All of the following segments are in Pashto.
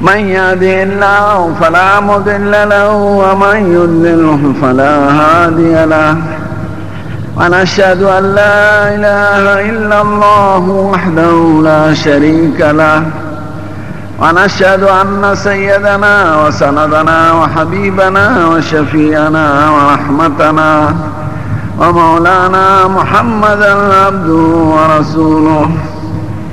من يهده الله فلا مضل له ومن يضلله فلا هادي له ونشهد أن لا إله إلا الله وحده لا شريك له ونشهد أن سيدنا وسندنا وحبيبنا وشفيئنا ورحمتنا ومولانا محمدا عبده ورسوله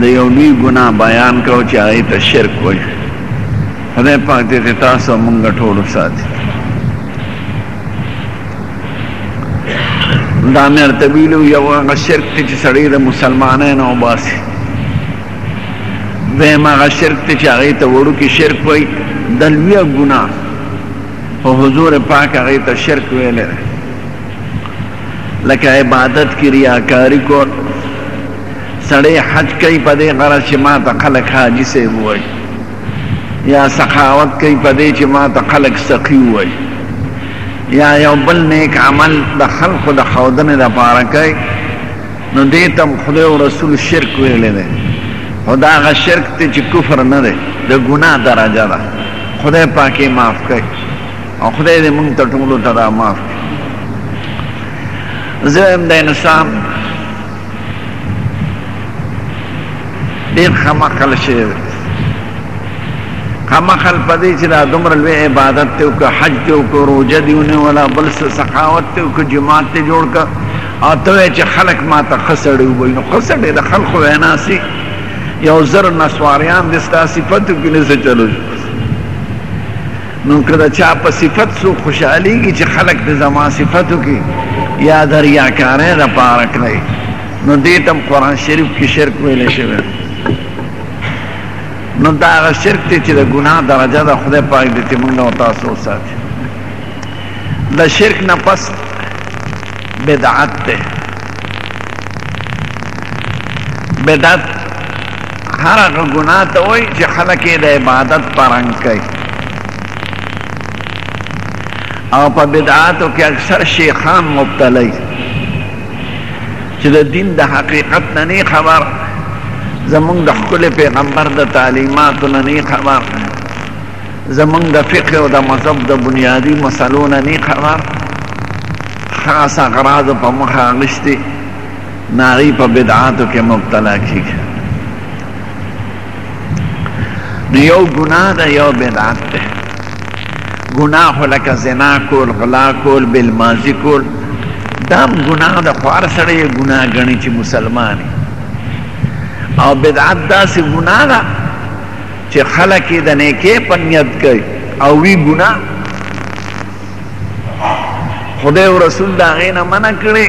د یو لوی ګناه بیان کړو چې هغه ته شرک وایي خدای پاک دې ته تاسو مونږ ټول وساتي دا مې ورته ویلو یو هغه شرک دی چې سړی د مسلمانانو وباسي دویم هغه شرک دی چې هغې ته وړوکي شرک وایي د لویه ګناه خو حضور پاک هغې ته شرک ویلی دی لکه عبادت کې ریاکاري کول سړی حج کوي په دې غرض چې ما ته خلک حاجي صاحب ووایي یا سخاوت کوي په دې چې ما ته خلک سخي ووایي یا یو بل نیک عمل د خلکو د ښودنې لپاره کوي نو دې ته خدای او رسول شرک ویلی دی خو دا هغه شرک دی چې کفر نه دی د ګناه درجه ده خدای پاک یې معاف کوي او خدای دې مونږ ته ټولو ته دا معاف کړي زه هم د انسان ډېر خمقل شي خمقل په دې چې دا دومره لوی عبادت ته وکړه حج ته وکړه روژه دې ونیوله بل څه سخاوت ته وکړه جومات ته جوړ کړه او ته وایې چې خلک ما ته ښه سړی ووایي نو ښه سړی د خلکو وینا سي یو زر نسواریان دې ستا صفت وکړي نه څه چلو نو که د چا په صفت څوک خوشحالېږي چې خلک دې زما صفت وکړي یا د ریاکارۍ لپاره کړی نو دې ته هم قرآن شریف کې شرک ویلی شوی نو دا هغه شرک دی چې د ګناه درجه ده خدای پاک دې چې موږ او تاسو وساتي د شرک نه پس بدعت دی بدعت هر هغه ګناه ته وایي چې خلک یې د عبادت په رنګ کوي او په بدعاتو کې اکثر شیخان مبتلا وي چې د دین د حقیقت نه نه خبر زمونږ د ښکلي پیغمبر د تعلیماتو نه نه خبر زمونږ د فقه او د مذهب د بنیادي مسلو نه نه خبر خاص اغراضو په مخه اخیستي ناغي په بدعاتو کې مبتلا کیږي نو یو ګناه ده یو بدعت ده ګناه خو لکه زنا کول غلا کول بلمازي کول دا هم ګناه ده خو هر سړی یې ګناه ګڼي چې مسلمان او بدعت داسې ګناه ده چې خلک یې د نیکۍ په نیت کوي او وی ګناه خدای او رسول دا غینه منع کړي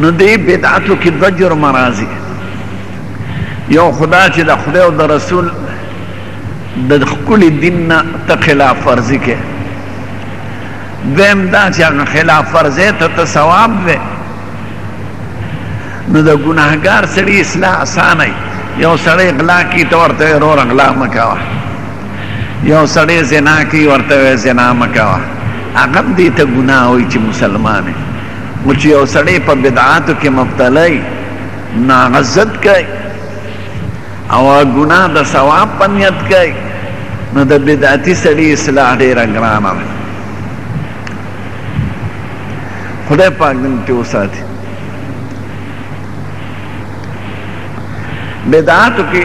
نو دې بدعتو کې د جرم راځي یو خدا چې د خدای او د رسول د خپل دین نه ته خلاف ورزي کې دیم دا چې هغه خلاف ورزي ته ته ثواب وي نو د ګناهګار سړي اصلاح اسانه یو سړی غلا کی ته ورته ورور غلا مکوه یو سړی زنا کوي ورته وایي زنا مه کوه هغه هم دې ته ګناه وایي چې مسلمان یې خو چې یو سړی په بدعاتو کې مبتلا وي نو هغه ضد کوي او ګناه د ثواب په نیت کوي نو د بدعتي سړي اصلاح ډېره ګرانه ده خدای پاک دې موږ وساتي بدعاتو کې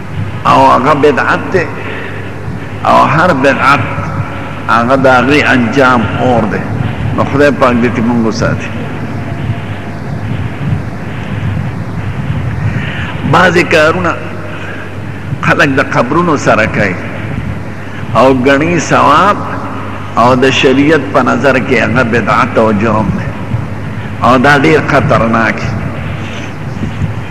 او هغه بدعت دی او هر بدعت هغه د هغې انجام اور دی نو خدای پاک دې ترې مونږ وساتي بعضې کارونه خلک د قبرونو سره کوي او ګڼي ثواب او د شریعت په نظر کې هغه بدعت او جرم دی او دا ډېر خطرناک دی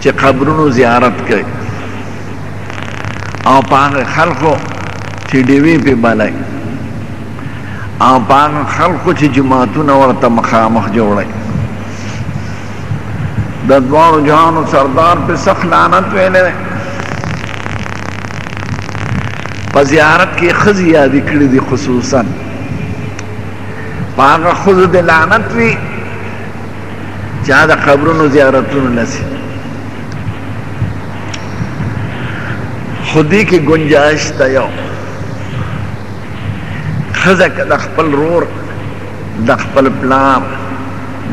چې قبرونو زیارت کوي او په هغه خلکو چې ډیوې پې بلای او په هغه خلکو چې جماعتونه ورته مخامخ جوړوي د دواړو جهانو سردار په سخت لعنت ویلی دی په زیارت کې ښځې یادې کړې دي خصوصا په هغه ښځو د لعنت وي چې دا قبرونو زیارتونو لسی خودی کې گنجائش ته یو خزه که د خپل رور د خپل پلار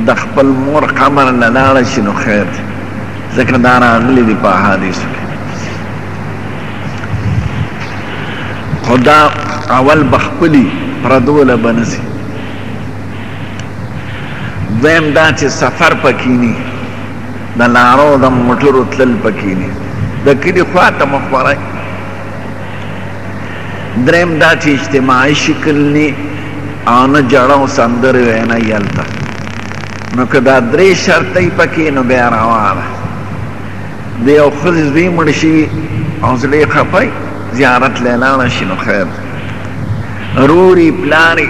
د خپل مور قمر نه لاړه شي نو خیر دی ځکه دا راغلي دي په احادیثو کې خو دا اول به خپلي پردو له به نسي دویم دا چې سفر پکې ني د لارو د موټرو تلل پکې ني د کلي خوا ته مخ وړی دریم دا چې اجتماعي شکل ني او نه جړه او سندرې وینا یې هلته نو که دا درې شرطه یې پکې نو بیا روا ده د یو ښځې زوی مړ شوي او زړه یې خپه زیارت له لاړه شي نو خیر روري پلاري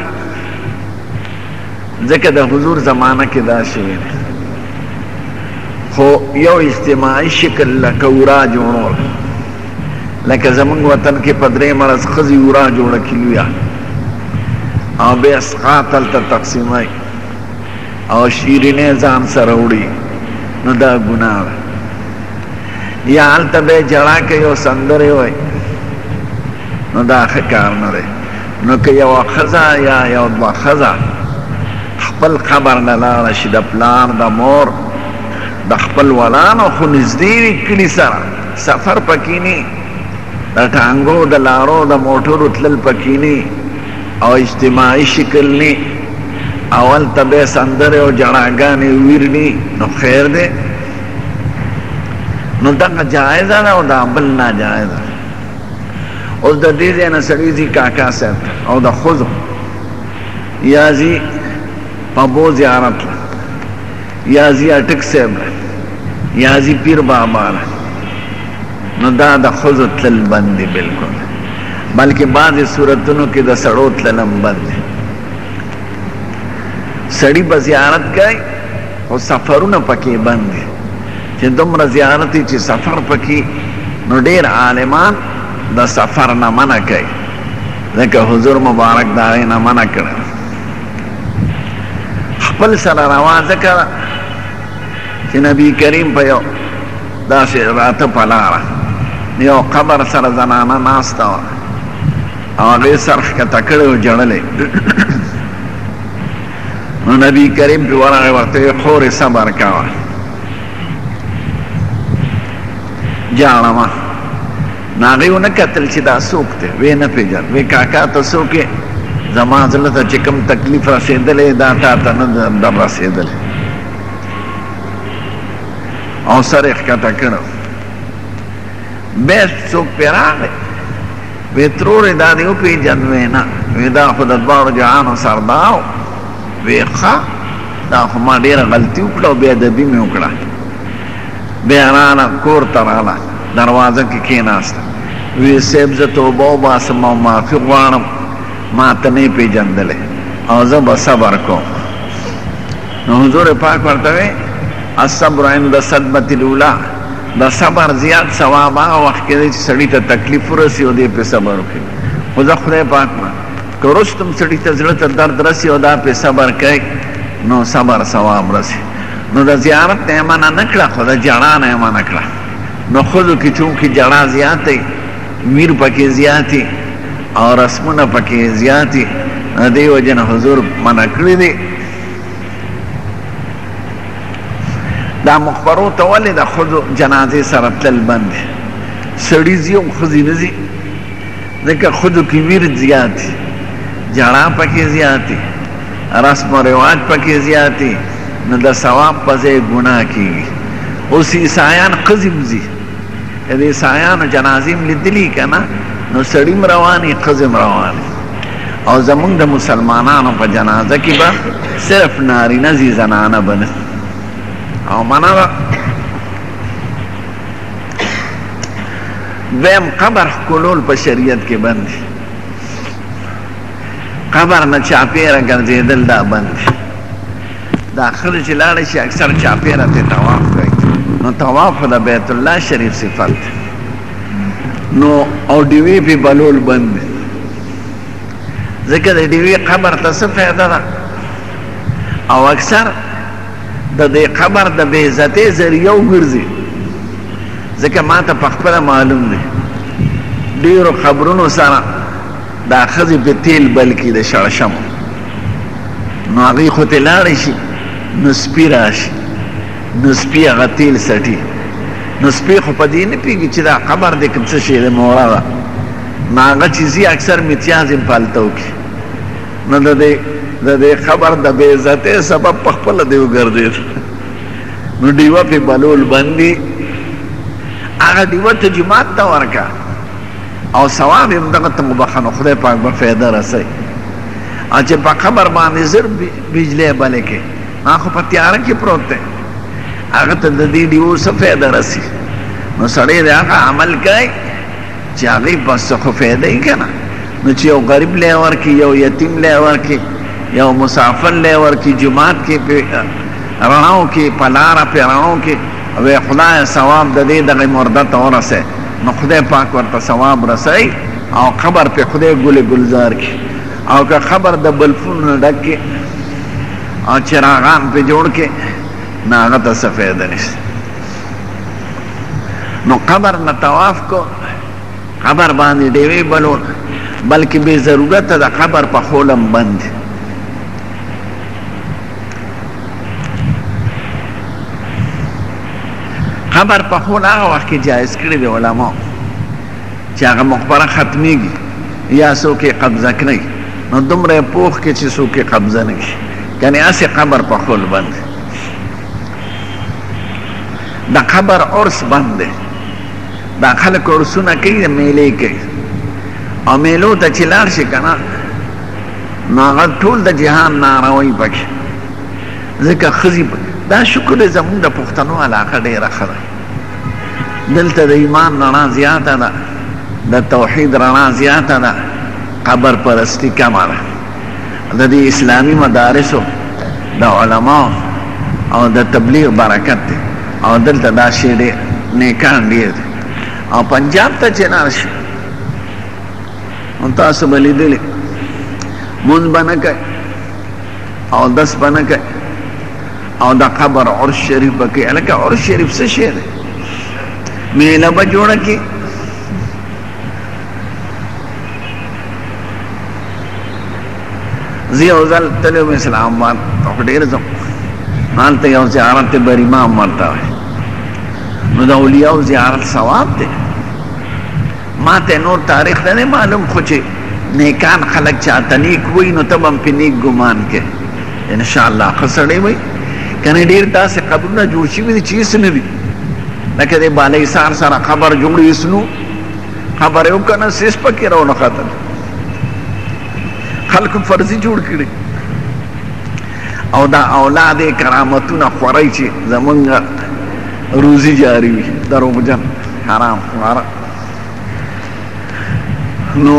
ځکه د حضور زمانه کې دا شوی دی خو یو اجتماعي شکل لکه ورا جوړول لکه زمونږ وطن کې په درې مرض ښځې ورا جوړه کړي لویه او بیا اسقاط هلته تقسیموي او شیرینې ځان سره وړي نو دا ګناه ده یا هلته به یې ژړا کوي او سندرې وایي نو دا ښه کار نه دی نو که یو خزا یا یو دو خزا خپل قبر له لاړه شي د پلار د مور د خپل ولانو خو نږدې وي کلي سره سفر پکې نه د ټانګو د لارو د موټرو تلل پکې نه او اجتماعي شکل نه اول ته به سندره او جړاګانې ویرني نو خیر دی نو دغه جایز ده او دا بل ناجایز ده اوس د دې ځای نه سړی ځي کاکا صاحب ته او د ښځو یا ځي پبو زیارت له یا ځي اټک صاحب له یا ځي پیر بابا له نو دا د ښځو تلل بند دي بلکل بلکې بعضې صورتونو کې د سړو تلل هم بند دي سړی به زیارت کوي خو سفرونه پکې بند دي چې دومره زیارت دي چې سفر پکې نو ډېر عالمان د سفر نه منع کوي ځکه حضور مبارک د هغې نه منع کړی خپل سره روا ځکه ده چې نبي کریم په یو داسې راته په لاره د یو قبر سره زنانه ناسته وه او هغې سر ښکته کړی او ژړلی نو نبی کریم په ورغه وخت یې خورې صبر کوه جاړه وه نو هغې ونه کتل چې دا څوک دی ویې نه پېژند وی کاکا ته څوک یې زما زړه ته چې کوم تکلیف رسېدلی دا تا ته نه در رسېدلی او سر یې ښکته کړو بیا څوک پرې راغی وې ترورې دا دې وپېژندوې نه وې دا خو د دواړو جهانو سردار و وې ښه دا خو ما ډېره غلطي وکړه او بې ادبي مې وکړه بیا راله کور ته راله دروازه کې کېناسته وې صاحب زه توبه وباسم او معافي غواړم ما ته نه پېژندلی او زه به صبر کوم نو حضور پاک ورته وی، الصبر عند الصدمة الاولی، د صبر زیات ثواب هغه وخت کې دی چې سړي ته تکلیف ورسي او دی پرې صبر وکړي، خو زه خدای پاک ما که وروسته هم سړي ته زړه ته درد رسي او دا پرې صبر کوي نو صبر ثواب رسي، نو د زیارت نه یې منع نه کړه خو د ژړا نه یې منع کړه، نو ښځو کې چونکې ژړا زیاته وي، میر پکې زیات وي او رسمونه پکې زیات وي، له دې وجې نه حضور منع کړي دي. دا مقبرو ته ولې د ښځو جنازې سره تلل بند دی سړي ځي او ښځې نه ځي ځکه ښځو کې ویر زیات دي جړا پکې زیات دي رسم و رواج پکې زیات دي نو د ثواب په ځای ګناه کېږي اوس عیسایان ښځې هم ځي د عیسایانو جنازې هم لیدلي که نه نو سړي هم روان وي ښځې هم روان وي او زمونږ د مسلمانانو په جنازه کې به صرف نارینه ځي زنانه به نه او منه به دویم قبر ښکلول په شریعت کې بند دي قبر نه چاپېره ګرځېدل دا بند دي دا ښځې چې لاړې شي اکثر چاپېره ترې طواف کوي نو طواف د بیت الله شریف صفت دی نو او دیوی په بلول بند دی ځکه د دیوی قبر ته څه فایده ده او اکثر د دې قبر د بې عزتۍ ذریعه وګرځي ځکه ما ته په خپله معلوم دی ډېرو قبرونو سره دا ښځې په تیل بل کړي د شړشمو نو هغوی خو ترې لاړې شي نو سپي راشي نو سپی هغه تیل سټي نو سپی خو په دې نه پیږي چې دا قبر دې کوم څه شي د موړه ده نو هغه چې زی اکثر میتیاز هم پالتو کی نو د دې د دې خبر د بې عزتۍ سبب په خپل دی وګرځید نو دیوه په بلول باندې هغه دیوه ته جماعت ته ورکا او ثواب هم دغه ته مبخنه خدای پاک به فایده رسي چې په قبر باندې زر بجلی بلکې ما خو په تیاره کې پروت دی هغه ته د دې ډیو څه فایده رسی نو سړی د هغه عمل کوي چې هغه بس خو فایده یې کنه نو چې یو غریب لې ورکی یو یتیم لې ورکی یو مسافر لې ورکی جمعات کې په رڼاو کې پلار په رڼاو کې وې خدای ثواب د دې دغه مرده ته ورسه نو خدای پاک ورته ثواب رسي او قبر په خدای ګل ګلزار کې او که قبر د بلفونو نه ډک کې او چراغان په جوړ کې نه هغه ته څه فایده نشته نو قبر نه طواف کو قبر باندې ډیوې بلول بلکې بې ضرورته د قبر په خولم بند قبر په خول هغه وخت کې جایز کړی دی علماو چې هغه مقبره ختميږي یا څوک یې قبضه کړي نو دومره پوخ کې چې څوک یې قبضه نه کړي یعنې هسې قبر په خول بند دی د قبر عرس بند دی دا خلک عرسونه کوي د میلې کوي او میلو ته چې لاړ شي که نه نو هغه ټول د جهان ناروی پکې ځکه ښځې دا شکر دی زمونږ د پښتنو علاقه ډېره ښه ده دلته د ایمان رڼا زیاته ده د توحید رڼا زیاته ده قبر پرستی کمه ده د دې اسلامي مدارسو د علماو او د تبلیغ برکت دی او دلته دا شی ډېر نیکان ډېر دی او پنجاب ته چې لاړ شي نو تاسو به لیدلي مونځ به نه کوي اودس به نه کوي او د قبر عرش شریف بکی الکه عرش شریف څه شی دی میله به جوړه کی زی او ځل تلو مې اسلام آباد په ډېر ځم هلته یو زیارت دی بر امام ورته وایي نو د اولیاو زیارت ثواب دی ما ته نور تاریخ نه معلوم خو چې نیکان خلک چاته نیک وي نو ته به هم پرې نیک ګمان کوې ان شاء الله خسړې وي کنه ډیر داسې قبرونه جوړ شي وي چې اس نه دي لکه د بالای سار سره خبر جوړ اسنو خبر یو کنه سیس پکې راونه خاطر خلق فرضي جوړ کړي او دا اولاد کرامتونه خورای چې زمونږ روزي جاری وي دروغجن حرام خورا نو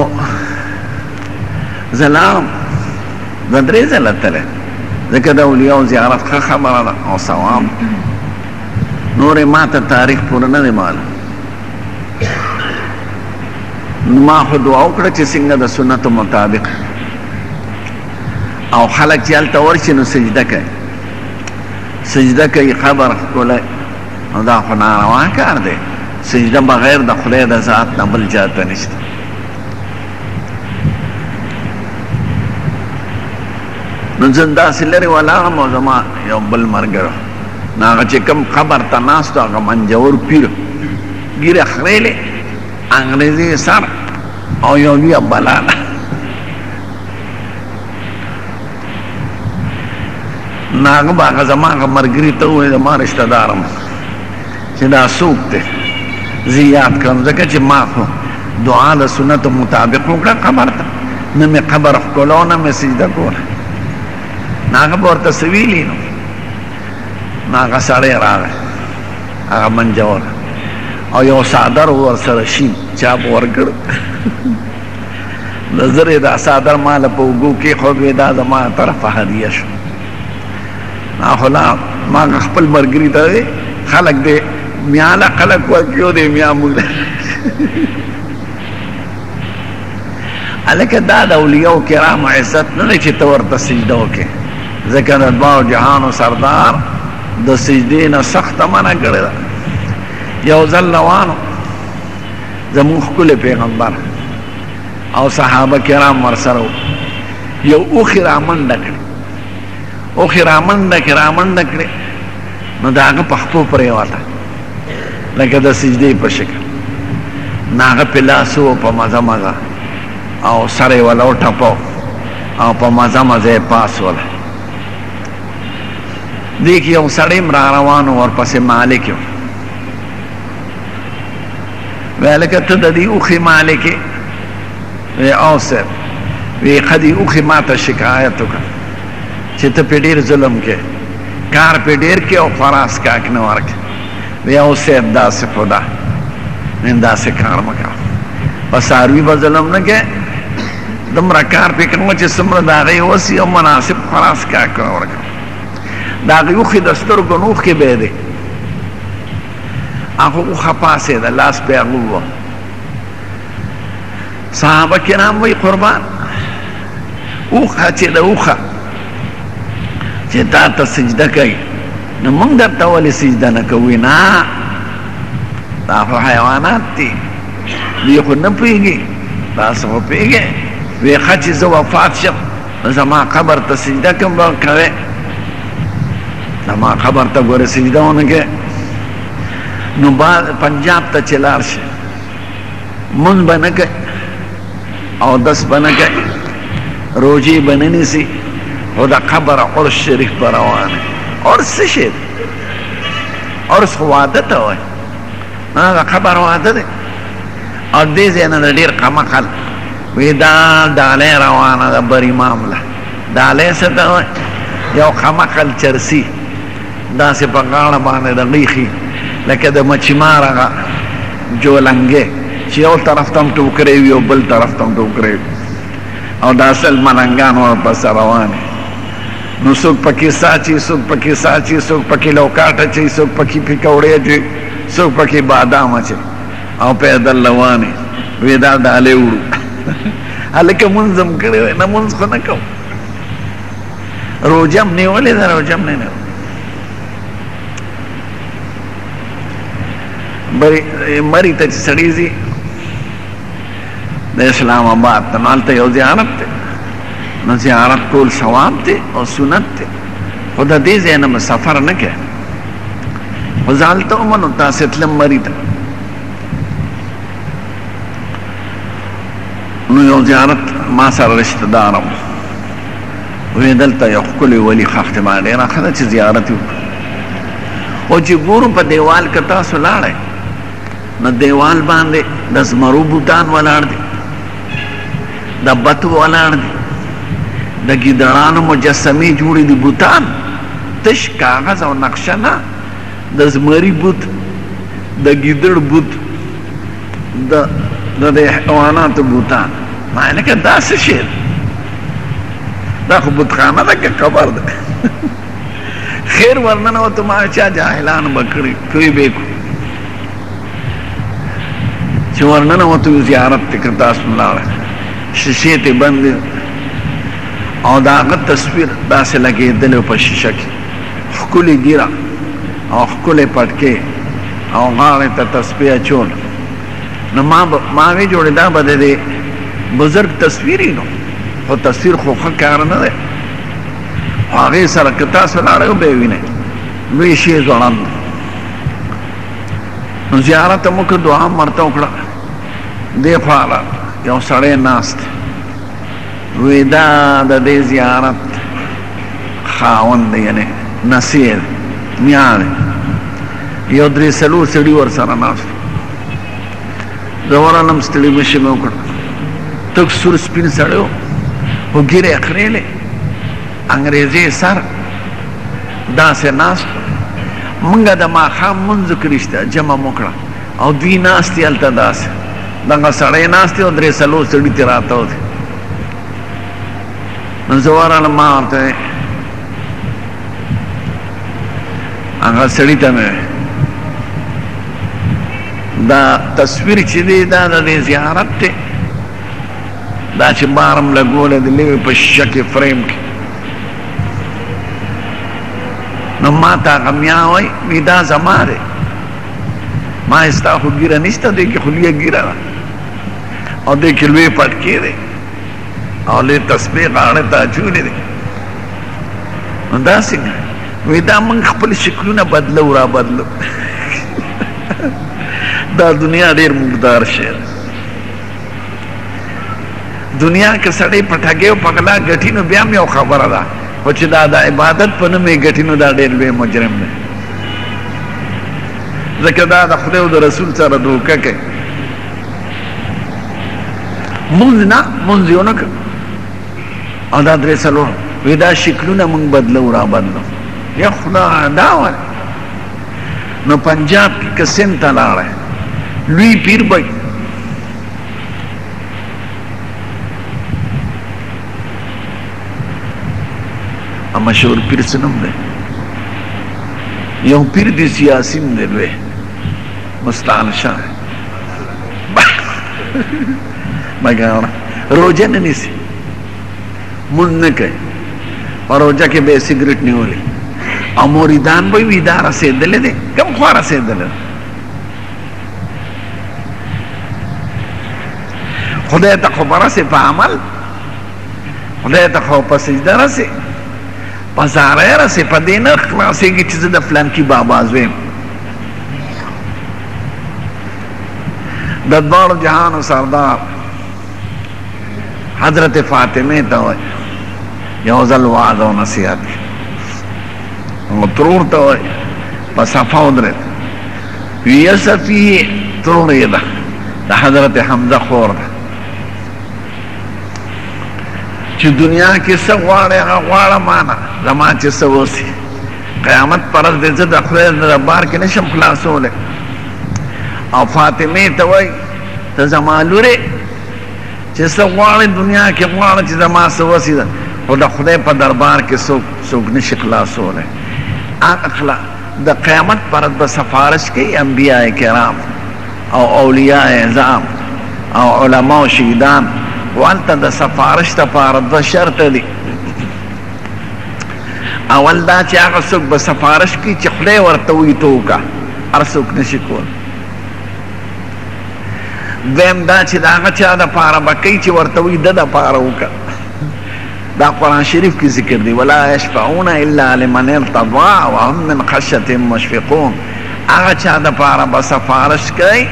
زلام دا درې ځله تللی ځکه د اولیاو زیارت ښه خبره ده او ثواب نورې ما ته تاریخ پوره نه دی معلوم ما خو دعا وکړه چې څنګه د سنتو مطابق او خلک چې هلته ورشي نو سجده کوي سجده کوي قبر ښکلی نو دا خو ناروا کار دی سجده بغیر د خدای د ذات نه بل چاته نشته نو زه داسې لرې ولاړم او زما یو بل ملګری نو هغه چې کوم قبر ته ناست هغه منجور پیر ږیره خریلې انګریزي سر او یو لویه بلا ده نو هغه به هغه زما هغه ملګري ته ووایي زما رشته دارم چې دا څوک دی زه یاد کړم ځکه چې ما خو دعا له سنت مطابق وکړه قبر ته نه مې قبر ښکلو نه مې سجده کوله نو هغه به ورته څه ویلي نو نو هغه سړی راغی هغه منجور او یو څادر ورسره شین چا به ورکړ نظر یې دا څادر ما له په اوږو کېښود وې دا زما طرفه هدیه شو ما خو لا ما خپل مرګري ته دی خلک دی میا له خلک ورکیو دی میا موږ الکه دا د اولیاء کرام عزت نه دی چې ته ورته سجده وکې ځکه د دواړو جهانو سردار د سجدې نه سخته منع کړې ده یو ځل روانو زموږ ښکلی پیغمبر او صحابه کرام ورسره یو اوښي رامنډه کړې او خې رامنډه کې رامنډه کړې نو د هغه پښتو پرې واته لکه د سجدې په شکل نو هغه په لاس و په مزه مزه او سر یې ولا وټپاو او په مزه مزه یې پاس ولا دې کې یو سړی هم را روان و ورپسې مالک یو ویلکه ته د دې اوښې مالک یې ریاض صاحب وی قدی اوخی ما ته شکایت وکړ چې ته په ډیر ظلم کې کار په ډیر کې او خراس کاک نه ورک وی او صاحب داسې خدا نن داسې کار مکه په ساروی به ظلم نه کې دومره کار پې کوم چې څومره د هغې وس یو مناسب خراس کار کړه ورکړه د هغې اوښې د سترګو نوښ کې به دی هغه اوښه پاسېده لاس پې هغه ووه صحابه کرام وی قربان اوخه چې د اوخه چې تا ته سجده کوي نو موږ درته ولې سجده نه کوي نه دا خو حیوانات دي دوی خو نه پوهېږي تاسو خو پوهېږئ وی ښه چې زه وفات شم نو زما قبر ته سجده کوم به کوې زما قبر ته ګورې سجده ونه کوې نو پنجاب ته چې لاړ شي مونږ به نه کوي او دس به نه کوي روژې به نه نیسي خو د قبر عرس شریف به روان عرس څه شی دی عرس خو واده ته وایي هغه قبر واده دی او دې ځای نه ډېر قمقل وی دا ډالۍ روانه ده بر امام له ډالۍ څه ته وایي یو قمقل چرسي داسې په غاړه باندې د غیخي لکه د مچی مار هغه جولنګې چې یو طرف ته هم ټوکرې وي او بل طرف ته هم ټوکرې وي او دا اصل ملنګان ورپسې روان دي نو څوک پکې ساچي څوک پکې ساچي څوک پکې لوکاټ اچوي څوک پکې پکوړې اچوي څوک پکې بادام اچوي او پیدل روان دي وې دا ډالۍ وړو هلکه مونځ هم کړی دی نه مونځ خو نه کوو روجم نیولې ده روجم نه نه بری مری ته سړی زی د اسلام آباد ته مالته یو زیارت ته نو زیارت کول ثواب ته او سنت ته خدا دې زینه مسافر نه کې وزالته ومنو تاسو تلم مری ته نو یو زیارت ما سره رشتہ دارم وې دلته یو خپل ولی خښت ما ډیر اخره چې زیارت او چې ګورو په دیوال کې تاسو لاړې نو دیوال باندې د زمرو بوتان ولاړ دي د بتو ولاړ دي د ګیدړانو مجسمه جوړې دي بوتان تش کاغذ او نقشه نه د زمری بوت د ګیدړ بوت د د دې حیواناتو بوتان ما لکه دا څه شی دا خو بتخانه ده که قبر ده خیر ورننه وته ما چا جاهلان بکړي کوي به کو چې ورننه وته زیارت ته کتا سم لاړ شیشه ته بند او داغه تصویر داسې لګېدل په شیشه کې ښکلې ږیره او ښکلې پټکې او غاړې ته تسپې اچول نو ما ما وی جوړې دا به دې بزرګ تصویر نو خو تصویر خو ښه کار نه دی خو هغې سره که تاسو لاړئ به یې وینئ لوی شی ځوړند نو زیارت مو که دعا هم ورته وکړه دې خوا یو سړی ناست وی دا د دی زیارت خاوند دی یعنی نسیر میاړ یو درې څلور سړي ور سره ناست زه ورغلم ستړي مشي مې وکړ تک سور سپین سړی و خو ږیره یې خریلې انګریزي سر داسې ناست مونږ د ماښام مونځ کې رښتیا جمع مو کړه او دوی ناست دي هلته داسې دغه سړی ناست دی او درې څلور سړي ترې راتاو دي نو زه ورغلم ما ورته هغه سړي ته مې دا تصویر چې دی دا د دې زیارت دی دا چې بار هم لګولی دی لوی په شیشه کې فریم کې نو ما ته هغه میا وایي دا زما دی ما ستا خو ګیره نشته دی کې خو لویه ګیره ده او دی کې لوی پټکی دی او لوی تسبیح غاړې ته اچولی دی نو داسې وی دا موږ خپل شکلونه بدلو را بدلو دا دنیا ډیر مقدار شی دنیا کې سړی پټګې او پغلا ګټي نو بیا مې خبره ده خو چې دا د عبادت په نوم یې ګټي نو دا ډېر لوی مجرم دی ځکه دا د خدای او د رسول سره دوکه کوي مونږ نه مونږ یو نه کوي او دا درې څلور وی دا شکلونه مونږ بدلو را بدلو یا خدا دا وای نو پنجاب کې قسم ته لاړه لوی پیر بای ا مشهور پیر څه نوم دی یو پیر دی سیاسي دی لوی مستعان شاه مګر روزه نه نیسي مونږ نه کوي په روزه کې به سیګریټ نیولې او مریدان به وي دا رسېدلې دي کم خوا رسېدلې خدای ته خو برسې په عمل خدای ته خو په سجده رسې په زاره رسې په دې نه خلاصېږي چې زه د فلانکي بابا زوی د دواړو جهانو سردار حضرت فاطمه ته وایي یو ځل وعده او نصیحت او ترور ته وایي په صفا ودرېد ویل صفیه ترورې ده د حضرت حمزه خور ده چې دنیا کې څه غواړې هغه غواړه مانه زما چې څه وسي قیامت پر ورځ دې زه د خدای د دربار کې نشم خلاصولی او فاطمه ته وایي ته زما لورې چې څه غواړې دنیا کې غواړه چې زما څه وسي ده خو د خدای په دربار کې څوک څوک نشي خلاصولی هغه د قیامت پر ورځ به سفارش کوي انبیاء کرام او اولیاء عظام او علما او شهیدان والته د سفارش لپاره دوه شرط دي اول دا چې هغه څوک به سفارش کوي چې خدای ورته وي ته وکړه هر څوک نشي کولی دویم دا چې د هغه چا دپاره به کوي چې ورته وي ده دپاره وکړه دا قرآن شریف کی ذکر دی ولا یشفعون الا لمن ارتضا وهم من خشیت مشفقون هغه چا د پاره به سفارش کوي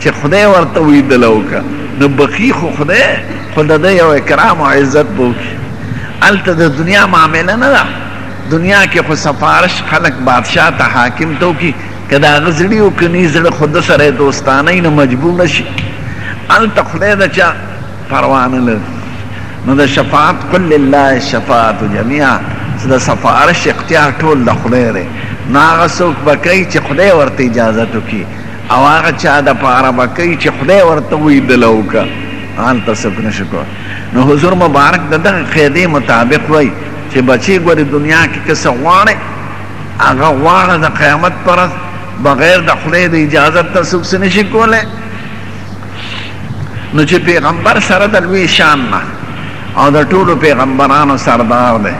چې خدای ورته وی دلوکه نو بقی خو خدای خو د ده یو اکرام او عزت به وکړي هلته د دنیا معامله نه ده دنیا کې خو سفارش خلک بادشاه ته حاکم ته وکړي که د هغه زړي وکړي زړه خو ده سره دوستانه نه مجبور نه شي هلته خدای د چا پروا نه لري نو د شفاعت قل لله الشفاعة جميعا چې د سفارش اختیار ټول د خدای دی نو هغه څوک به کوي چې خدای ورته اجازت وکړي او هغه چا دپاره به کوي چې خدای ورته وایي دله وکړه هلته څوک نه شي کولی نو حضور مبارک د دغه قاعدې مطابق وایي چې بچی ګورې دنیا کې که څه غواړې هغه غواړه د قیامت پر ورځ بغیر د خدای د اجازت نه څوک څه نه شي کولی نو چې پېغمبر سره د لوی شان نه او د ټولو پېغمبرانو سردار دی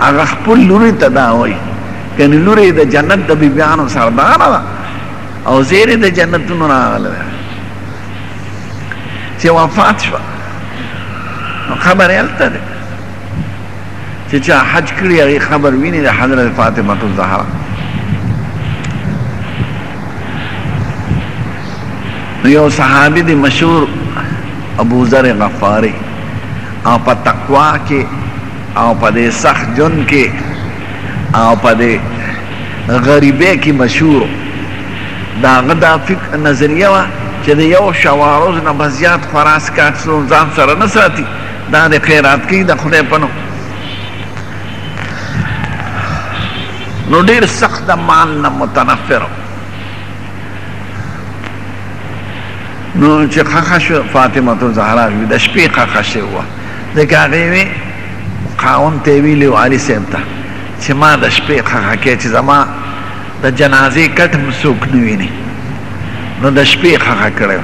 هغه خپل لوري ته دا وایي کني لوري د جنت د بیبیانو سردار ده او زیرې د جنتونو راغله ده چې وفات شوه نو خبرې هلته ده چې چا حج کړی هغه خبر ویني د حضرت فاطمه الزهرا یو صحابي دی مشهور ابو ذر غفاری او په تقوا کې او په دې سخت جون کې او په دې غریبه کې مشهور دا غدا فکر نظریه وا چې یو شواروز نه بزیات فراس کاټ ځان سره نه ساتي دا دی خیرات کی د خدای په نوم نو ډیر سخت د مال نه متنفر نو چې خخه شو فاطمه تو زهرا وی د شپې خخه شو و ځکه هغه وی قاون ته ویلی والی صاحب ته چې ما د شپې خخه کې چې زما د جنازې کټ مسوک نه ویني نو د شپې خخه کړو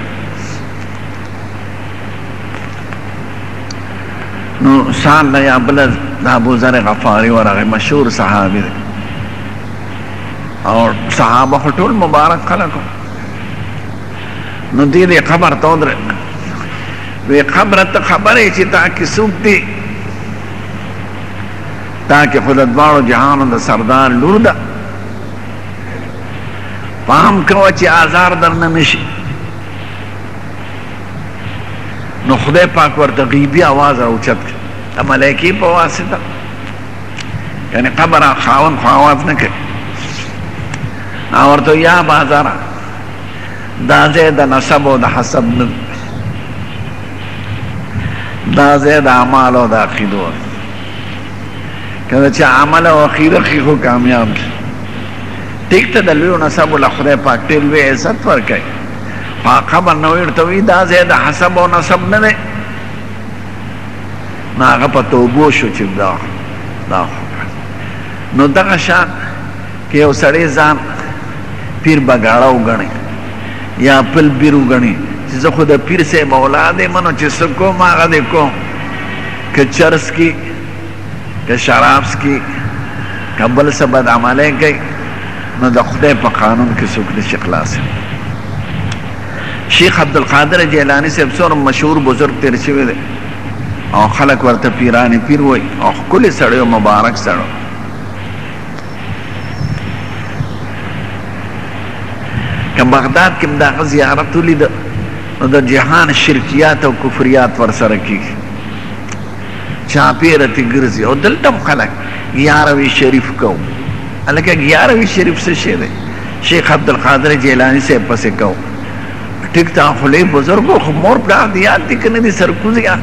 نو سهار له یا بل د ابو ذر غفاری ورغه مشهور صحابي دی او صحابه ټول مبارک خلک نو دې دې خبر ته ودرې وی خبره ته خبرې چې تا کې څوک دی تا کې خود دواړو جهانو د سردار لور ده پام کوه چې آزار درنه نشي نو خدای پاک ورته غیبی آواز را اوچت کړ د ملایکی په واسطه یعنی قبر خاون خو آواز نه کوي نو ورته یا بازار دا ځای د نسب او د حسب نه دا ځای د اعمال او د عقیدو کله چې عمل او عقیده کې خو کامیاب ټیک ته د لوی نسب له خدای پاک ته لوی عزت ورکړي په قبر نه ورته وي دا ځای د حسب او نسب نه دی نو هغه په توبو شو چې دا دا نو دغه شان که یو سړی ځان پیر بګاړه وګڼي یا خپل پیر وګڼي چې زه خو د پیر صاحب اولاد یم نو چې څه کوم هغه دې کوم که چرس کې که شراب څکي که بل څه بدعملۍ کوي نو د خدای په قانون کې څوک نشي خلاص شیخ عبدالقادر جیلاني صاحب څومره مشهور بزرګ تیر شوی دی او خلک ورته پیرانې پیر وای او ښکلی سړی او مبارک سړی که بغداد کې هم د هغه زیارت ولیده نو د جهان شرکیات او کفریات ورسره کېږي چاپېره ترې ګرځي او دلته هم خلک ګیاروي شریف کوو هلکه ګیاروي شریف څه شی دی شیخ عبدالقادر جیلاني صاحب پسې کوو ټیک تا خو لوی بزرګ و خو مور پلار دې یاد دي که نه دي سرکوزیه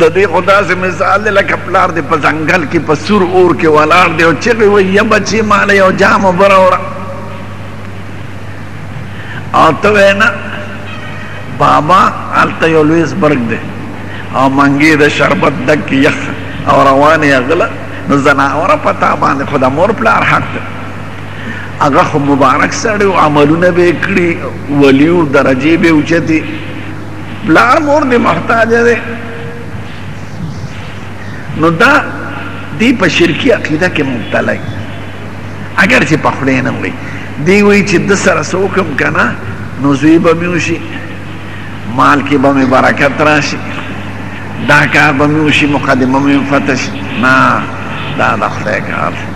د دې خو داسې مثال دی لکه پلار دې په ځنګل کې په سور اور کې ولاړ دی او چغې وایي یا بچې ماله یو جام اوبه راوړه او ته وې نه بابا الته یو لوی زبرګ دی او منګي د شربت دک یخ او روان یې غله نو زناوره پتا باندې خدا مور پلار حق دی هغه خو مبارک سړی او عملونه به کړی ولی او درجه به اوچتی پلار مور دې محتاج دی نو دا دی په شرکی عقیده کې مبتلا اگر چې په خوله نه وي دی وایي چې د سره څه وکړم که نه نو زوی به مې وشي مال کې به مې برکت راشي دا کار به مې وشي مقدمه مې فتح شي نه دا د خدای کار دی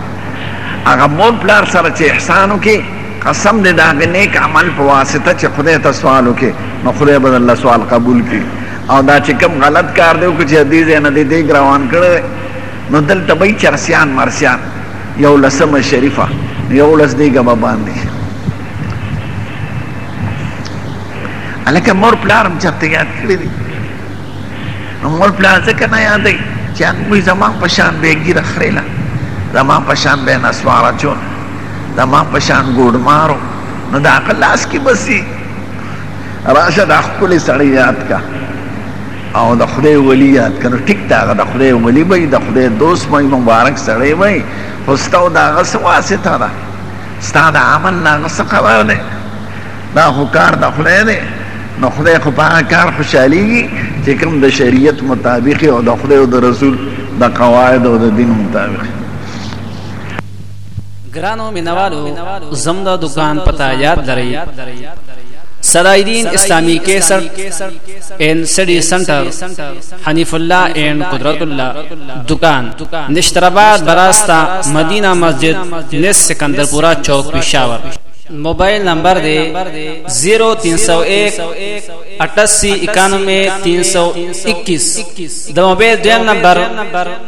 هغه مور پلار سره چې احسان وکړي قسم دې د هغه نیک عمل په واسطه چې خدای ته سوال وکړي نو خدای به الله سوال قبول کړي او دا چې کوم غلط کار دی وکړي چې دې ځای نه دې دې ګروان کړی نو دلته به چرسیان مرسیان یو لسمه شریفه نو یو لس دیګه به باندې شي هلکه مور پلار هم چېرته یاد کړي دي نو مور پلار ځکه نه یادوي چې هغوی زما په شان به یې ږیره خرېله زما په شان به یې نسواره چول زما په شان ګوډمارو نو د هغه لاس کې بسي راشه دا ښکلی سړی یاد کا او د خدای ولی یاد کنو ټیک دا د خدای ولی به د خدای دوست به مبارک سړی وای خو ستو دا غس واسطه ده ستا د عمل نه غس خبر ده دا خو کار د خدای دی نو خدای خو په کار خوشحاليږي چې کوم د شریعت مطابق او د خدای او د رسول د قواعد او د دین مطابق ګرانو مینوالو زموږ د دکان پتا یاد لرئ سرایدین اسلامی کیسر این سټی سنټر حنیف الله این قدرت الله دکان نشترآباد براستا مدینہ مسجد نس سکندرپورا چوک پشاور موبایل نمبر دی 0301 88 91 321 د موبایل دویم نمبر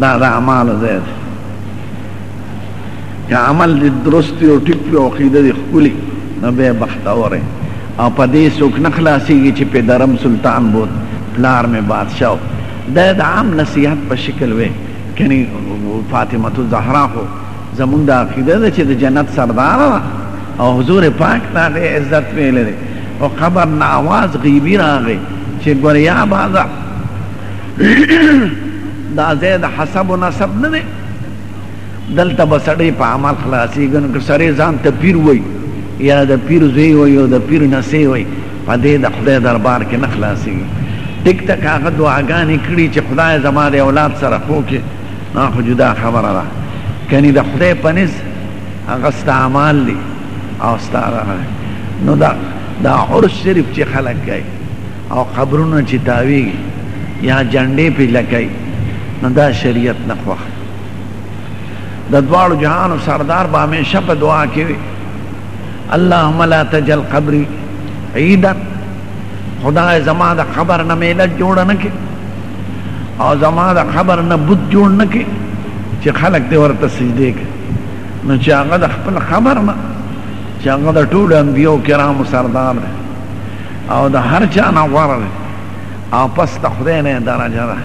دا د اعمالو ځای دی که عمل دې درست وي او ټیک وي او عقیده دې ښکلې نو بیا بختور یې او په دې څوک نه خلاصېږي چې پدرم سلطان بود پلار مې بادشاه دا د عام نصیحت په شکل وي کني فاطمه الزهرا خو زمونږ د عقیده ده چې د جنت سردار ده او حضور پاک ته د عزت ویل دي او قبر نه आवाज غیبی راغی چې ګوریا بازه دا ځای د حسب او نسب نه دی دلته به سړی په عمل خلاصېږي نو که سړی ځان ته پیر وایي یا د پیر زوی وایي او د پیر نسې وایي په دې د خدای دربار کې نه خلاصېږي ټیک ټک هغه دعاګانې کړي چې خدای زما د اولاد سره خو کې نو خو جدا خبره ده کني د خدای په نس هغه ستا اعمال دي او ستا نو دا دا عرس شریف چې خلک کوي او قبرونه چې تاویږي یا جنډې پې لکای نو دا شریعت نه خوښ د دواړو جهانو سردار به همیشه په دعا کې وي اللهم لا تجل قبري عیدا خدای زما د قبر نه میله جوړ نه کې او زما د قبر نه بت جوړ نه کې چې خلک دې ورته سجده کوي نو چې هغه د خپل قبر نه چې هغه د ټولو انبیو کرامو سردار دی او د هر چا نه غوره دی او پس د خدای نه درجه ده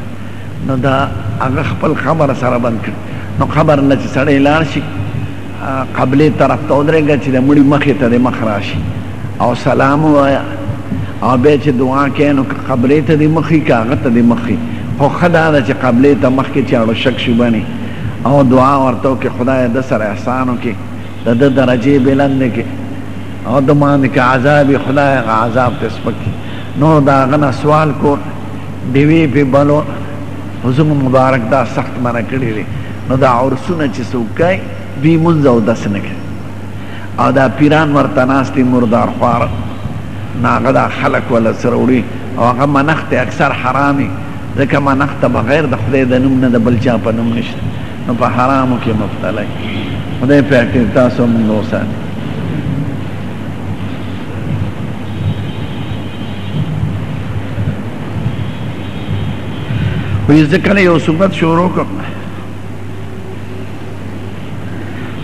نو دا هغه خپل قبر سره بند کړي نو قبر نه چې سړی لاړ شي قبلې طرف ته ودرېږه چې د مړي مخې ته دې مخ راشي او سلام ووایه او بیا چې دعا کوې نو که قبلې ته دې مخ وي که هغه ته دې مخ وي خو ښه دا ده چې قبلې ته مخکې چې اړوشک شي بنې او دعا ورته وکړې خدایه ده سره احسان وکړې د ده درجې بلندې کړې او د باندې که عذاب یې خدای هغه عذاب ته سپک کړي نور د هغه نه سوال کول ډیوې پې بلول خو زموږ مبارک دا سخت منع کړي دي نو دا عرسونه چې څوک کوي دوی مونځ اودس نه کوي او دا پیران ورته ناست دي مردار خوار نو هغه دا خلک وله څه راوړي او هغه منښتې اکثر حرامې ځکه منښته بغیر د خدای د نوم نه د بل چا په نوم نشته نو په حرامو کې مبتلا خدای په کې تاسو موږ وساتي وې ځکه یو صفت شروع کوم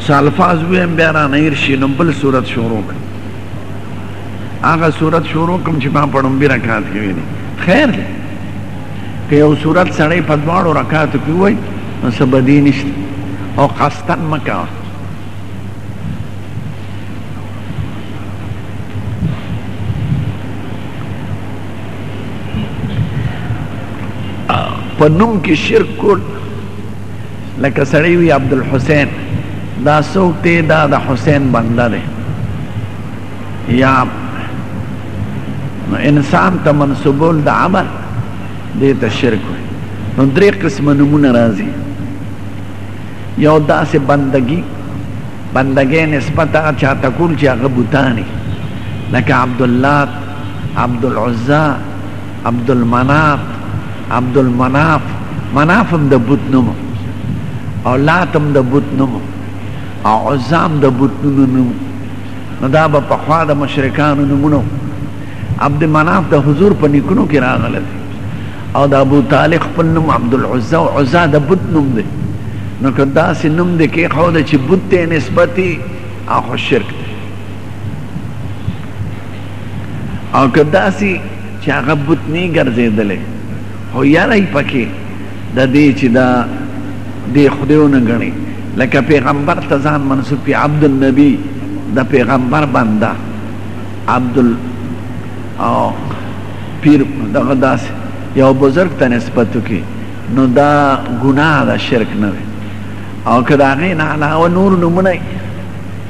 سالفاز ویم بیا را نیر شي نو بل صورت شروع کوم هغه صورت شروع کوم چې ما په ډومبي رکعت کې ویلي خیر دی که یو صورت سړی په دواړو رکعاتو کې وای نو څه بدی نشته او قصدا مه کوه په نوم کې شرک کول لکه سړی وي عبدالحسین دا څوک دی دا د حسین بنده دی یا نو انسان ته منسوبول د عمل دې ته شرک وي نو درې قسمه نمونه راځي یو داسې بندگی بندګۍ نسبت هغه چا ته کول چې هغه بوتانې لکه عبداللات عبدالعزا عبدالمناف عبدالمناف مناف هم د بوت نوم او لات هم د بوت نوم او عزا هم د بوت نوم نو دا به پخوا د مشرکانو نمونه عبد مناف د حضور په نیکونو کې راغلی دی او د ابو طالب خپل نوم عبد العزى او عزا د بت نوم دی نو که داسې نوم دی کې خو د چې بت ته نسبت دی هغه شرک دی او که داسې چې هغه بت نه ګرځېدلی خو یاره یې پکې د دې چې دا دې خدایونه غني لکه پیغمبر ته ځان منسوب کی عبد النبی د پیغمبر بنده عبد ال او پیر دغه داس یو بزرگ ته نسبت کی نو دا ګناه ده شرک نه او که دا غي نه علاوه نور نمونه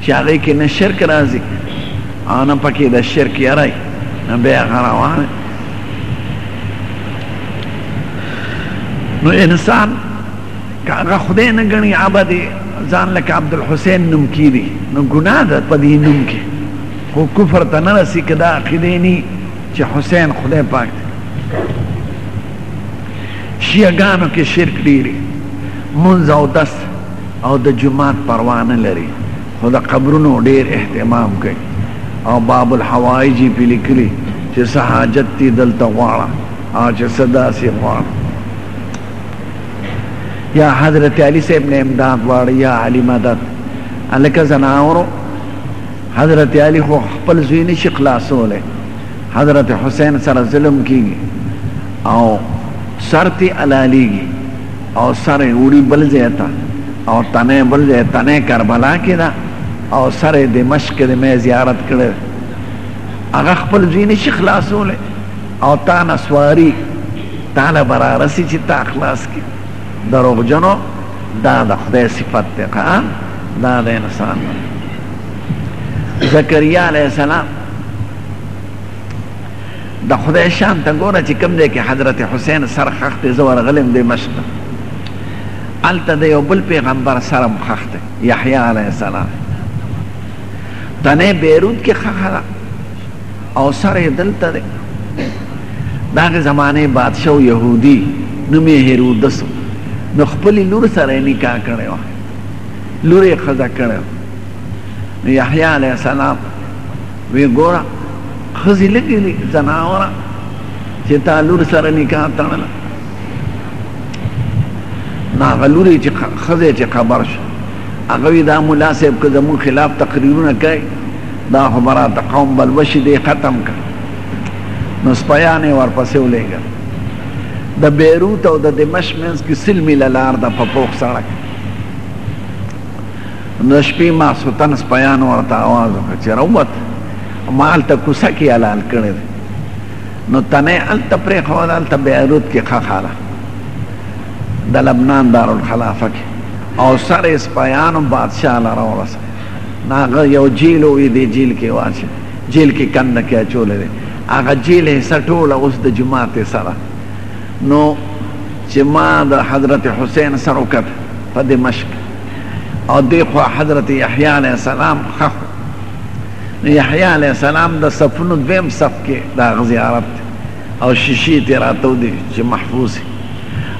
چې هغه کې نه شرک راځي او نه پکې د شرک یاري نه به غراوان نو انسان که هغه خدای نه ګڼي عبد ځان لکه عبدالحسین نوم کیدي نو ګناه ده په دې نوم کې خو کفر ته نه رسي که دا عقیده ني چې حسین خدای پاک دی شیعګانو کې شرک ډېری مونځ او دس او د جماعت پروا نه لري خو د قبرونو ډیر اهتمام کوي او باب الحوائج په لیکلي چې سحاجت دې دلته غواړه او چې صدا سي غواړه یا حضرت علی صاحب نه امداد غواړي یا علی مدد الکه زناورو حضرت علی خو خپل زوی نشي خلاصولی حضرت حسین سره ظلم کیږي او سرتی علالیږي او سر یې وړي بل ځای ته او تنه یې بل ځای تنه کربلا کې ده او سر یې دمشق کې د مې زیارت کړی هغه خپل ځوی نه شي خلاصولی او تا نه سواري تا له به رارسي چې تا خلاص کړي دروغجنو دا د خدای صفت دی قرآن دا د انسان دی زکریا علیه السلام د خدای شان ته ګوره چې کوم ځای کې حضرت حسین سر خښ دی زه ورغلم دمشق ته هلته د یو بل پیغمبر سر هم خښ دی یحیی علیه السلام تنه بیروت کې خښه ده او سر یې دلته دی د هغې زمانې بادشاه و یهودي نوم یې هیرودس نو خپلې لور سره یې نکاح کړې وه لور یې ښځه کړې وه نو یحیی علیه السلام وی ګوره خزی لګی دی زناوره چې تا لور سره نکاح تړل نا غلوري چې خزه چې خبر شو هغه وی دا مولا صاحب که زمو خلاف تقریرونه کوي دا خبره د قوم بل وشي دی ختم کړ نو سپیانې ورپسې ولېږل د بیروت او د دمشق منځ کې سل میله لار ده په پوخ سړک د شپې ماسوتن سپیان ورته آواز وکړ چې راووت ما هلته کوڅه کې حلال کړی دی نو تنه یې هلته پرېښوده هلته بیروت کې ښخه ده د لبنان دارالخلافه کې او سر یې سپیانو بادشاه له راورسه نو هغه یو جیل وي دې جیل کې واچي جیل کې کنده کې اچولی دی هغه جیل حصه ټوله اوس د جومات حصه ده نو چې ما د حضرت حسین سر وکت په دمشق او دیخوا حضرت یحیی علیه السلام خخ نو یحیی علیه السلام د صفونو دویم صف کې د غزیارت او شیشې ته راتو دي چې محفوظ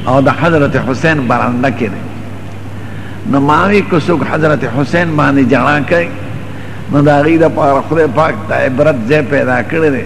او د حضرت حسین برانده کې دی نو ما وی کو څوک حضرت حسین باندې جړا کوي نو د هغې دپاره خدای پاک د عبرت ځای پیدا کړی دی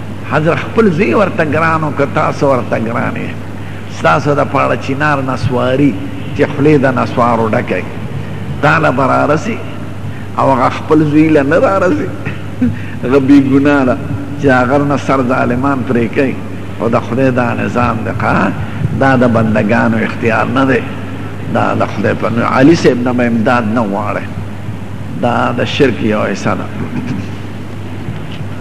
حضرت خپل زوی ورته ګران و که تاسو ورته ګران یې؟ ستاسو دپاره چنار نسواري چې خوله یې د نسوارو ډکه وي تا له به رارسي او هغه خپل زوی له نه رارسي هغه بې ګناه ده چې هغه نه سر ظالمان پرې کوي او د خدای دا نظام دی که دا د بندګانو اختیار نه دی دا د خدای په نو علي صاحب نه به امداد نه غواړی دا د شرک یو حصه ده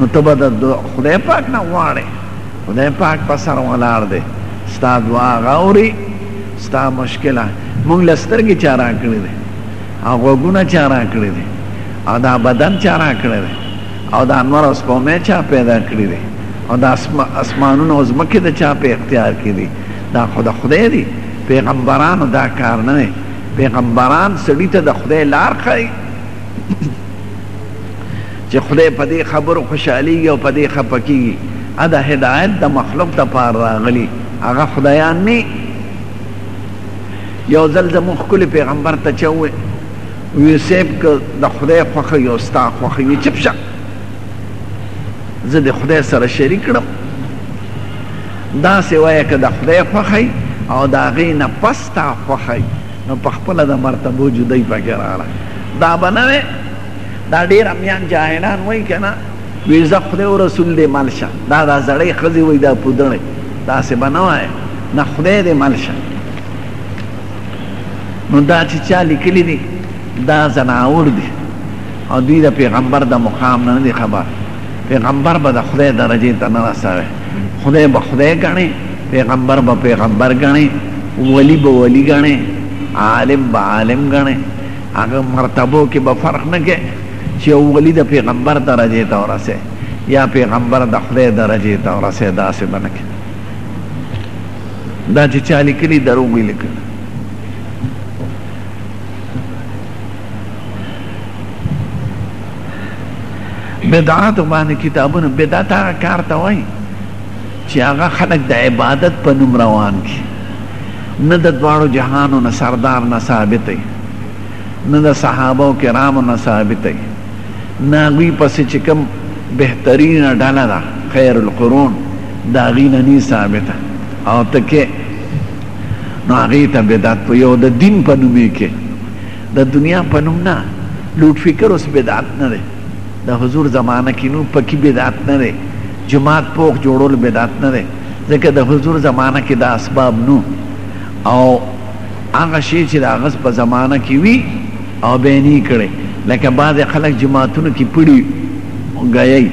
نو ته به د خدای پاک نه غواړې خدای پاک په سر ولاړ دی ستا دعا هغه اوري ستا مشکله موږ له سترګې چا راکړې دی او غوږونه چا راکړې دی او دا بدن چا راکړی دی او دا انور او سپومې چا پیدا کړی دی او دا اسمانونه او ځمکې د چا په اختیار کې دي دا خو د خدای دی پیغمبرانو دا کار نه دی پیغمبران سړي ته د خدای لار ښایي چې خدای په دې خبرو خوشحالېږي او په دې خفه کېږي هغه د هدایت د مخلوق دپاره راغلي هغه خدایان نه یو ځل زموږ ښکلي پیغمبر ته چا وویل ویل صاحب که د خدای خوښه یو ستا خوښه وي چپ شه زه د خدای سره شریک کړم داسې وایه که د خدای خوښه او د هغې نه پس ستا خوښه نو په خپله د مرتبو جدای پکې راړه دا به نه دا ډیر امیان جاهلان وای کنه وی زه خدای او رسول دې ملشه دا دا زړې خزي وای دا پودړې دا څه بنوای نه خدای دې ملشه نو دا چې چا لیکلي دي دا زناور دي او دوی د پیغمبر د مقام نه دي خبر پیغمبر به د خدای درجه ته نه رسوي خدای به خدای ګڼي پیغمبر به پیغمبر ګڼي ولی به ولی ګڼي عالم به عالم ګڼي هغه مرتبو کې به فرق نه کې چې یو ولی د پیغمبر درجه ته ورسه یا پیغمبر د خدای درجه ته ورسه داسې بنه کې دا چې چا لیکلي دروغ یې لیکلي بدعات باندې کتابونه بدعت هغه کار ته وایي چې هغه خلک د عبادت په نوم روان دي نه د دواړو جهانو نه سردار نه ثابت دی نه د صحابه کرامو نه ثابت دی نه هغوی پسې چې کوم بهترینه ډله ده خیر القرون د هغوی نه نی ثابته او ته کې نو هغوی ته بدعت په یو د دین په نوم یې کې د دنیا په نوم نه لوډ فکر اوس بدعت نه دی د حضور زمانه کې نو پکې بدعت نه دی جماعت پوخ جوړول بدعت نه دی ځکه د حضور زمانه کې دا اسباب نو او هغه شی چې د هغه په زمانه کې وي او به نه کړي لکه بعضې خلک جماعتونو کې پړي ګایي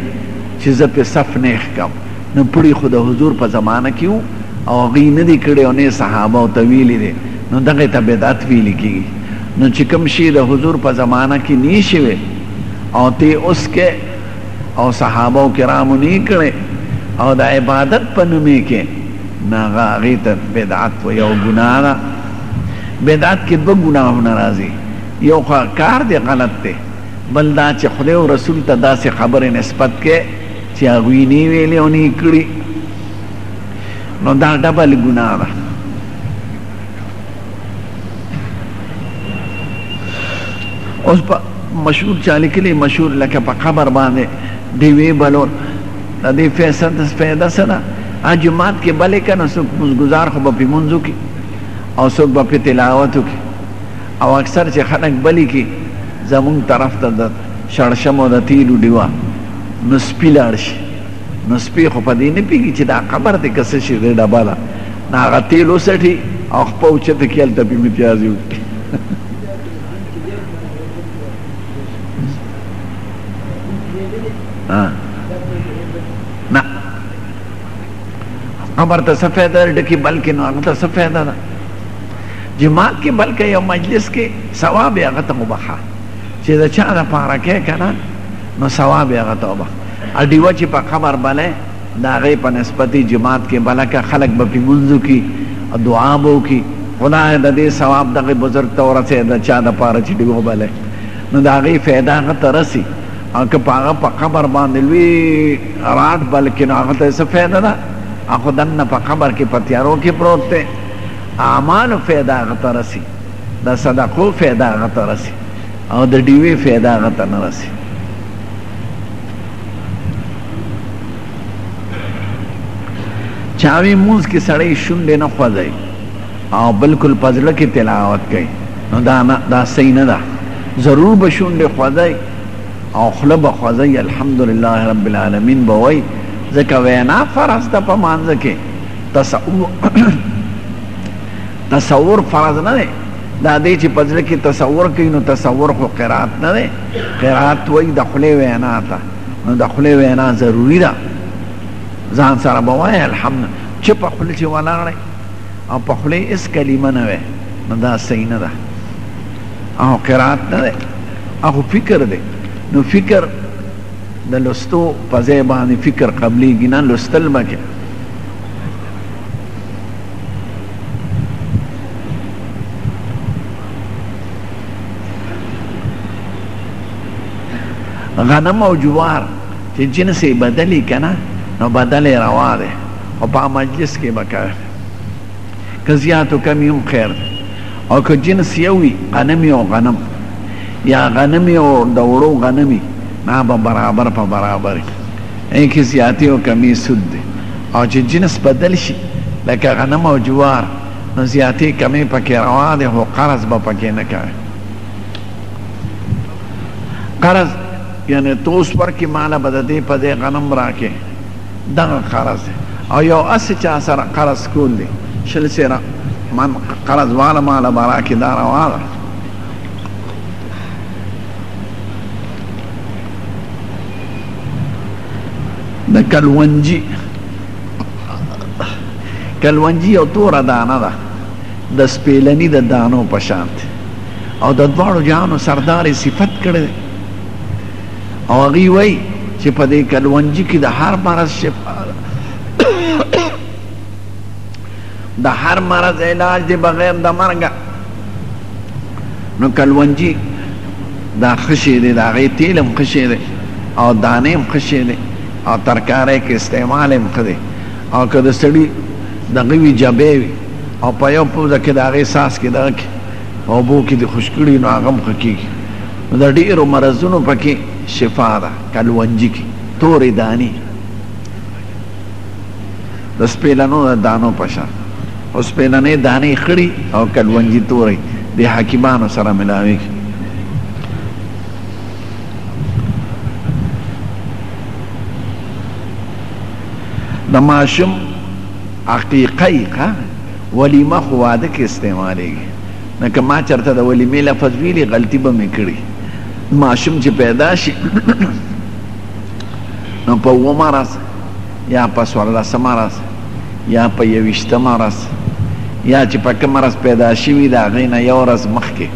چې زه په صف نه ښکم نه پړي خو د حضور په زمانه کې او هغوی نه دي کړي او نه صحابه او طویلي دي نو دغه ته بدعت ویل کېږي نو چې کوم شی د حضور په زمانه کې نه شوی او تی اوس کې او صحابه او کرامو نه کړي او د عبادت په نوم کې نه هغه ته بدعت و یو ګناه ده بدعت کې دوه ګناهونه راځي یو کار دی غلط دی بل دا چې خدای او رسول ته داسې خبره نسبت کې چې هغوی نه ویلې او نه کړی نو دا ډبل ګناه ده اوس په مشهور چا لیکلی مشهور لکه په قبر باندې دی وی بلو د دې فیصد فایده څه ده اجمات کې بلې کنه څوک مزګزار خو به په منځو کې او څوک به په تلاوتو کې او اکثر چې خلک بلې کې زمونږ طرف ته د شړشمو د تیلو ډیوه نو سپي لاړ شي نو سپي خو په دې نه پوهېږي چې دا قبر دی که څه شی دی ډبه ده نو هغه تېل وڅټي او خپه اوچته کړي هلته پې متیازې وکړي نه قبر ته څه فایده ده ډکې بلکې نو هغه ته څه فایده ده جماعت کې بلکې یو مجلس کې ثواب یې هغه ته وبخښه چې د چا لپاره کې که نه نو ثواب یې هغه توبه ا ډیوه چې په قبر بلې د هغې په نسبت یې جماعت کې بله کړه خلک به پرې لمونځ وکړي او دعا به وکړي خدایه د دې ثواب دغه بزرګ ته ورسېږه د چا دپاره چې ډیوه بلې نو د هغې فایده هغه ته رسي او که په هغه په قبر باندې لوی راډ بل کړي نو هغه ته څه فایده ده هغه دننه په قبر کې په تیارو کې پروت دی اعمالو فایده هغه ته رسي د صدقو فایده هغه ته رسي او د ډیوې فیدا هغه ته نه رسي چاوي مونږ کې سړی شونډې نه خوځي او بالکل پزړه کې تلاوت کوي نو دا نه دا صحیح نه ده ضرور به شونډې خوځي او خله به خوځي الحمدلله رب العالمین به وای ځکه وینا فرض ده په مانځ کې تصور تصور فرض نه دی دا دی چې په زړه کې تصور کوي نو تصور خو قرات نه دی قرات وایي د خولې وینا ته نو د خولې وینا ضروري ده ځان سره به وایې الحمد چې په خوله چې ولاړی او په خوله هېڅ کلمه نه وی نو دا صحیح نه ده او قرات نه دی هغه فکر دی نو فکر د لوستو په ځای باندې فکر قبلېږي نه لوستل به کې غنم او جوار چې جنس یې بدلی کنه نو بدل یې روا دی او په مجلس کې به کوي که زیات او کم هم خیر دی او که جنس یو وي غنمي او غنم یا غنمي او د وړو غنمي نه به برابر په برابر هغې کې زیاتې او کمې سود دی او چې جنس بدل شي لکه غنم او جوار نو زیاتې کمې پکې روا دی خو قرض به پکې نه کوي قرض یعنی توس ورکې ماله به د دې په دې غنم راکې دغه قرض دی او یو اسې چا سره قرض کول دی شل سره من قرض واله ماله به راکې دا روا ده د کلونجي کلونجي یو توره دانه ده د سپیلني د دانو په شان او د دواړو جهانو سردار صفت کړی دی او هغوی وایي چې په دې کلونجي کې د هر مرض شفا د هر مرض علاج دی بغیر د مرګه نو کلونجي دا خشې دی د هغې تیل هم خشې دی او دانې هم خشې دی او ترکارۍ کې استعمال هم ښه دی او که د سړي دغه وي جبې وي او په یو پوزه کې د هغې ساس کې دغه کې اوبو کې د خوش کړي نو هغه هم ښه کېږي نو د ډېرو مرضونو پکې شفا ده کلونجي کې تورې دانې د سپېلنو د دانو په شان او سپېلنې دانې خړي او کډونجي تورې د حکیمانو سره ملاوي د ماشوم عقیقه کا ولیمه خو واده کې استعمالېږي نه که ما چرته د ولیمې لفظ ویلي غلطي به مې کړي ماشوم چې پیدا شي نو په اومه راځه یا په څوارلسمه ورځ یا په یوویشتمه ورځ یا چې په کومه ورځ پیدا شوي د هغې نه یو ورځ مخکې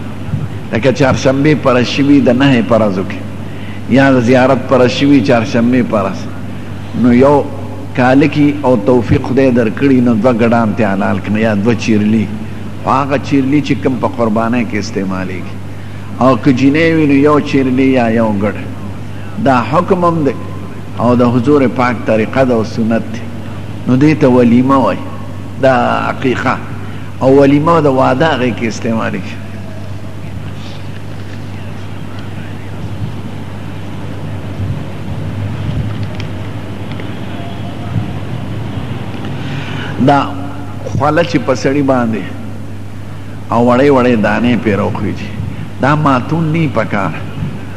لکه چهارشنبې پر ورځ شوي د نهې په ورځو کې یا د زیارت پر ورځ شوي چهارشنبې پر ورځ نو یو کاله کې او توفیق خدای درکړي نو دوه ګډان ترې حلال کړي یا دوه چیرلي خو هغه چیرلي چې کوم په قربانۍ کې استعمالېږي او که جینۍ وي نو یو چیرلي یا یو ګډ دا حکم هم دی او د حضور پاک طریقه ده او سنت دی نو دې ته ولیمه وای دا عقیقه او ولیمه د واده هغه کې استعمال کی دا خواله چې پسړی باندې او وړې وړې دانې پیروخی دا ماتون نی پکار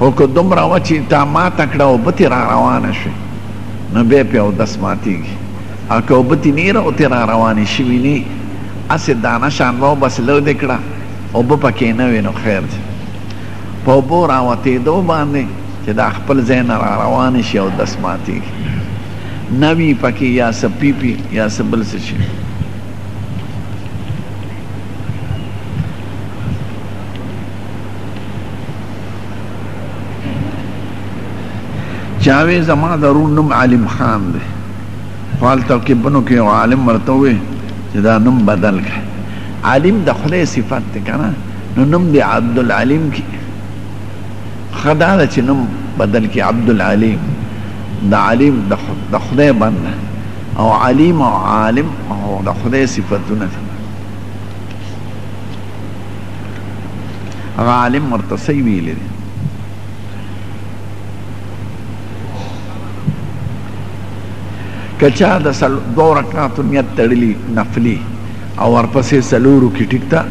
هو که دومره وچی تا ماته کړه اوبه ترې راروانه شوې نو بیا پرې اودس ماتېږي او که اوبه ترې نه راوتې راروانې شوي نه هسې دانه شان به وبس لو دې کړه اوبه پکې نه وې نو خیر دی په اوبو راوتېدو باندې چې دا خپل ځای نه راروانې شي اودس ماتېږي نه وي پکې یا څه پیپي یا څه بل څه شي چاوي زما درون نوم عالم خان دی خپل ترکیبونو کې یو عالم ورته وي چې دا نوم بدل کړه عالم د خدای صفت دی کنه نو نوم دی عبد العلیم کې خدا د چې نوم بدل کې عبد العلیم د علیم د خدای بنده او علیم او عالم او د خدای صفاتونه دي هغه عالم ورته څه ویلي دي که چا د دوه رکعاتو نیت تړلی نفلي او ورپسې څلورو کې ټیک ده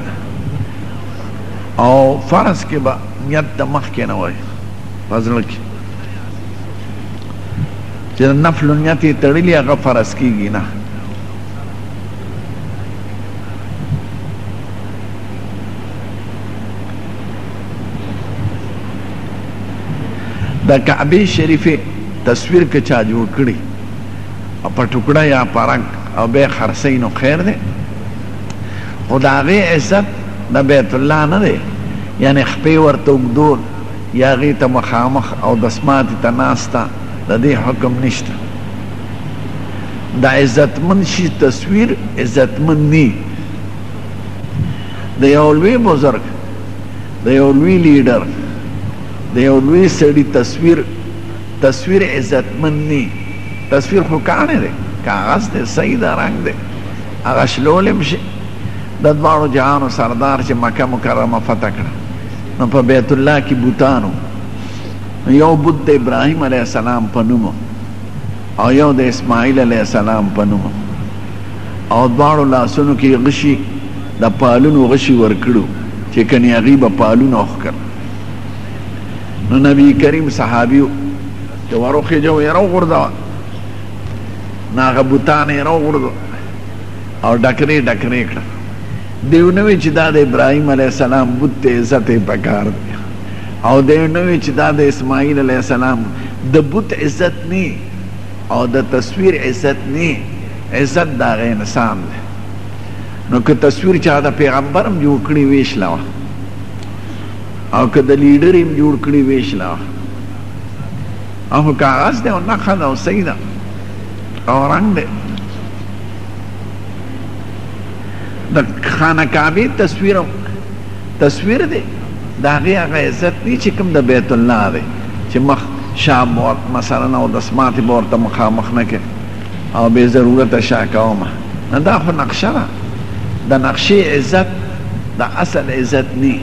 او فرض کې به نیت د مخکې نه وایي په زړه کې چې د نفلو نیت یې تړلی هغه فرض کېږي نه د کعبه شریفه تصویر که چا جوړ کړي او په ټوکړه یا په رنګ او به خرڅوي نو خیر دی خو د هغې عزت د بیت الله نه دی یعنې خپې ورته اوږدول یا هغې ته مخامخ او دسماتې ته ناسته د دې حکم نشته د عزتمن شي تصویر عزتمن ني د یو لوی بزرګ د یو لوی لیډر د یو لوی سړي تصویر تصویر عزتمن ني تصویر خو کاڼی دی کاغذ دی صحیح ده رنګ دی هغه شلولی هم شي د دواړو جهانو سردار چې مکه مکرمه فتح کړه نو په بیت الله کې بوتانو یو بت د ابراهیم علیه السلام په نوم او یو د اسماعیل علیه السلام په نوم او دواړو لاسونو کې غشي د پالونو غشي ورکړو چې کني هغه به پالونه وخکر نو نبی کریم صحابي ته وروخه جو یې راو غوردا ناغه بوتان یې راو غوردا او ډکرې ډکرې کړ دیو نو چې دا د ابراهیم علی السلام بوت ته عزت پکار دی او دی نه وی چی دا د اسماعیل علیه السلام د بت عزت نی او د تصویر عزت نی عزت د هغه انسان دی نو که تصویر چا د پیغمبر هم جوړ کړی وی شله وه او که د لیډر هم جوړ کړی وی شله وه او کاغذ دی او نخه ده او صحیح ده او رنګ دی د خانه کعبه تصویر تصویر دی د هغې هغه عزت دی چې کوم د بیت الله دی چې مخ شاه بوک مثلا او دسماتې به ورته مخامخ نه کړ او بې ضرورته شاه کومه نه دا خو نقشه ده د نقشې عزت د اصل عزت نه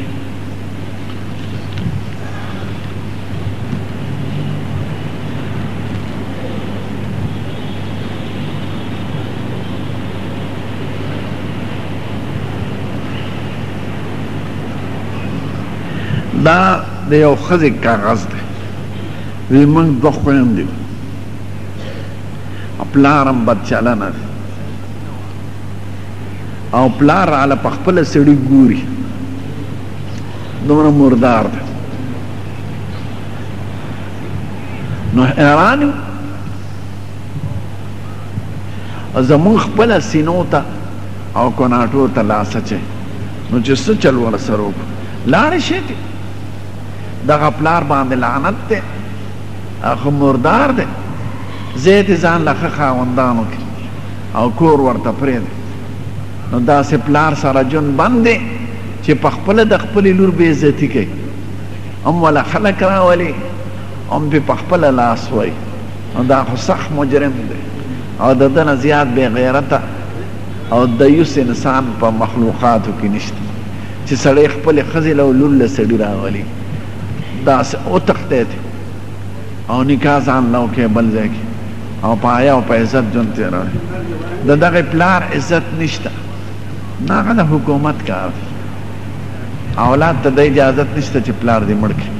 دا د یو خزې کاغذ دی وی موږ دوه خویندې او پلار هم بد چلنه دی او پلار راله په خپله سړي ګوري دومره مردار دی نو حیران یو زموږ خپله سینو ته او کوناټو ته لاس اچوي نو چې څه چل ورسره وکړو لاړې شي چې دغه پلار باندې لعنت دی هغه مردار دی زه دې ځان له ښه خاوندانو کې او کور ورته پرېږدي نو داسې پلار سره جون بند دی چې په خپله د خپلې لور بې عزتي کوي هم وله خلک راولي هم پې په خپله لاس وایي نو دا خو سخت مجرم دی او د ده نه زیات بې غیرته او دیوس انسان په مخلوقاتو کې نشته چې سړی خپل خزې له لور له سړي راولي داسې او تخته دی او نکاح ځان له کې بل ځای کې او په حیا او په عزت ژوند تېروي د دغه پلار عزت نشته نه هغه د حکومت کار دی اولاد ته د اجازت نشته چې پلار دې مړ کړي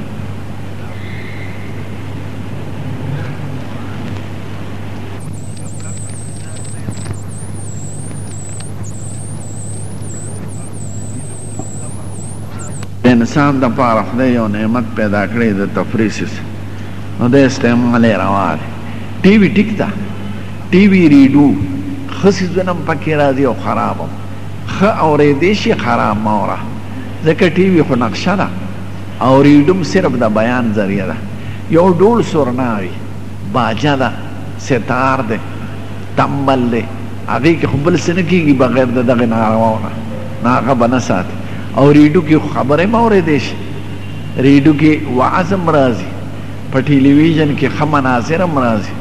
انسان د پاره خدای یو نعمت پیدا کړی د تفریسس نو د استعمال روا دی ټي وي ټیک ده ټي وي ریډو خسي زنم پکې راځي او خرابم خ اورې دې شي خراب موره ځکه ټي وي خو نقشه ده او ریډم صرف د بیان ذریعہ ده یو ډول سورناوي باجه ده، ستار دی، تمبل دی، هغې کې خو بل څه نه کېږي بغیر د دغه نارواو نه، نو هغه به نه ساتي او رېډو کې خو خبرې هم اورېدی شي، رېډو کې وعظ هم راځي، په ټیلیویژن کې ښه مناظر هم راځي،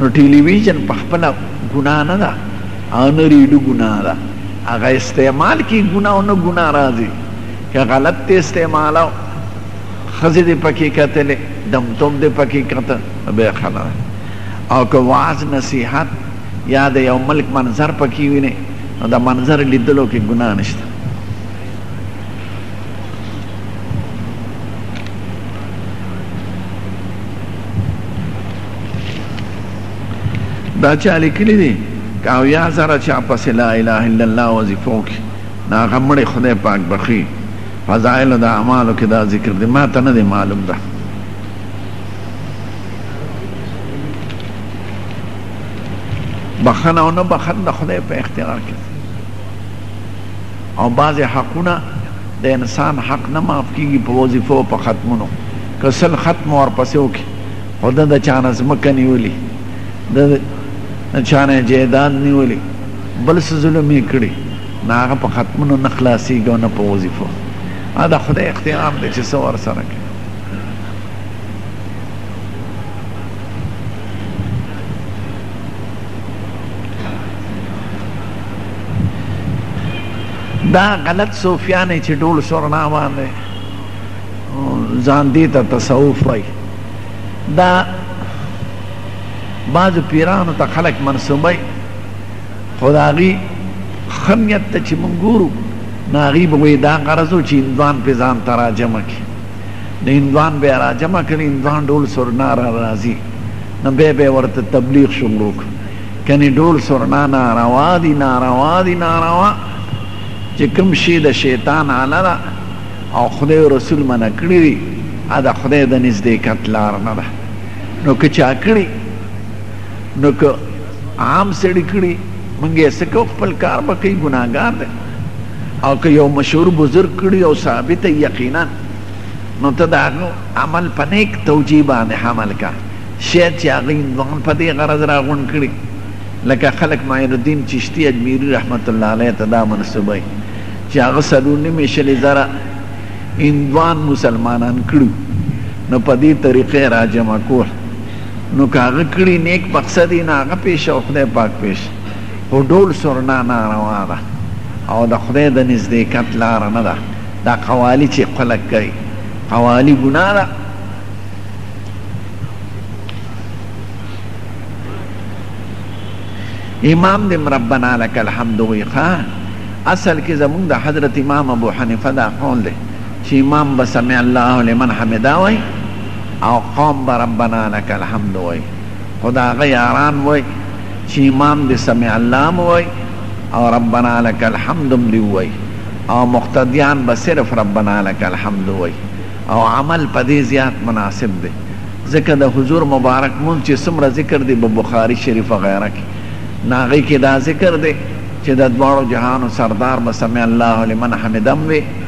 نو ټیلیویژن په خپله ګناه نه ده او نه رېډو ګناه ده، هغه استعمال کې ګناه او نه ګناه راځي، که غلط دې استعمالاو. ښځې دې پکې کتلې دمتوب دې پکې کته بیا خبره او که وعظ نصیحت یا د یو ملک منظر پکې وینې نو د منظر لیدلو کې ګناه نشته دا چا لیکلی دی که اویا زره چا پسې لا اله الا الله وظیفه وکړي نو هغه مړی خدای پاک بخښي فضائل د اعمالو کې دا ذکر دی ما ته نه دی معلوم ده بخنه او نه بخنه د خدای په اختیار کې او بعضې حقونه د انسان حق نه معاف کېږي په وظیفو په ختمونو که سل ختم ورپسې وکړي خو ده د چا نه ځمکه نیولي د چا نه جایداد نیولي بل څه ظلم یې کړي نه هغه په ختمونو نه خلاصیږي او نه په وظیفو دا د خدای اختیار دی چې څه ورسره کوي دا غلط صوفیان چې ډول سرنا باندې ځان دې ته تصوف وای دا بعض پیرانو ته خلک منسوبای خو د هغوی ښه نیت ته چې موږ ګورو نو هغوی به وایي دا غرض و چې هندوان پرې ځان ته راجمع کړي نو هندوان به یې راجمع کړل هندوان ډول سرنا را راځي نو بیا به یې ورته تبلیغ شروع کړو کنې ډول سرنا ناروا دي ناروا دي ناروا چې کوم شی د شیطان آله ده او خدای او رسول منع کړي دي دا د خدای د نزدېکت لار نه ده نو که چا کړي نو که عام سړي کړي مونږ یې څه کوو خپل کار به کوي ګناهګار دی او که یو مشهور بزرګ کړي او ثابت یقینا نو ته د هغه عمل په نیک توجیه باندې حمل کا شاید چې هغوی ځان په دې غرض راغونډ کړي لکه خلک معین الدین چشتي اجمیري رحمت الله علیه ته دا منسوبوي چې هغه څلور نیمې شلې زره هندوان مسلمانان کړي نو په دې طریقې راجمع کول نو که هغه کړي نیک مقصد یې نه هغه پیش او خدای پاک پیش خو ډول سرنا ناروا ده او د خدای د نزدېکت لاره نه ده دا قوالي چې خلک کوي قوالي ګناه ده امام دې ربنا لك الحمد وي ښه اصل کې زمونږ د حضرت امام ابو حنیفه دا قول دی چې امام به سمع الله لمن حمدا وایي او قوم به ربنا لک الحمد وایي خو د هغه یاران وایي چې امام دې سمع الله هم وایي او ربنا لک الحمد هم دې ووایي او مقتدیان به صرف ربنا لک الحمد وایي او عمل په دې زیات مناسب دی ځکه د حضور مبارک مونږ چې څومره ذکر دی په بخاری شریف غیره کې ناغې کې دا ذکر دی چې د دواړو جهانو سردار به سمع الله لمن حمدم وي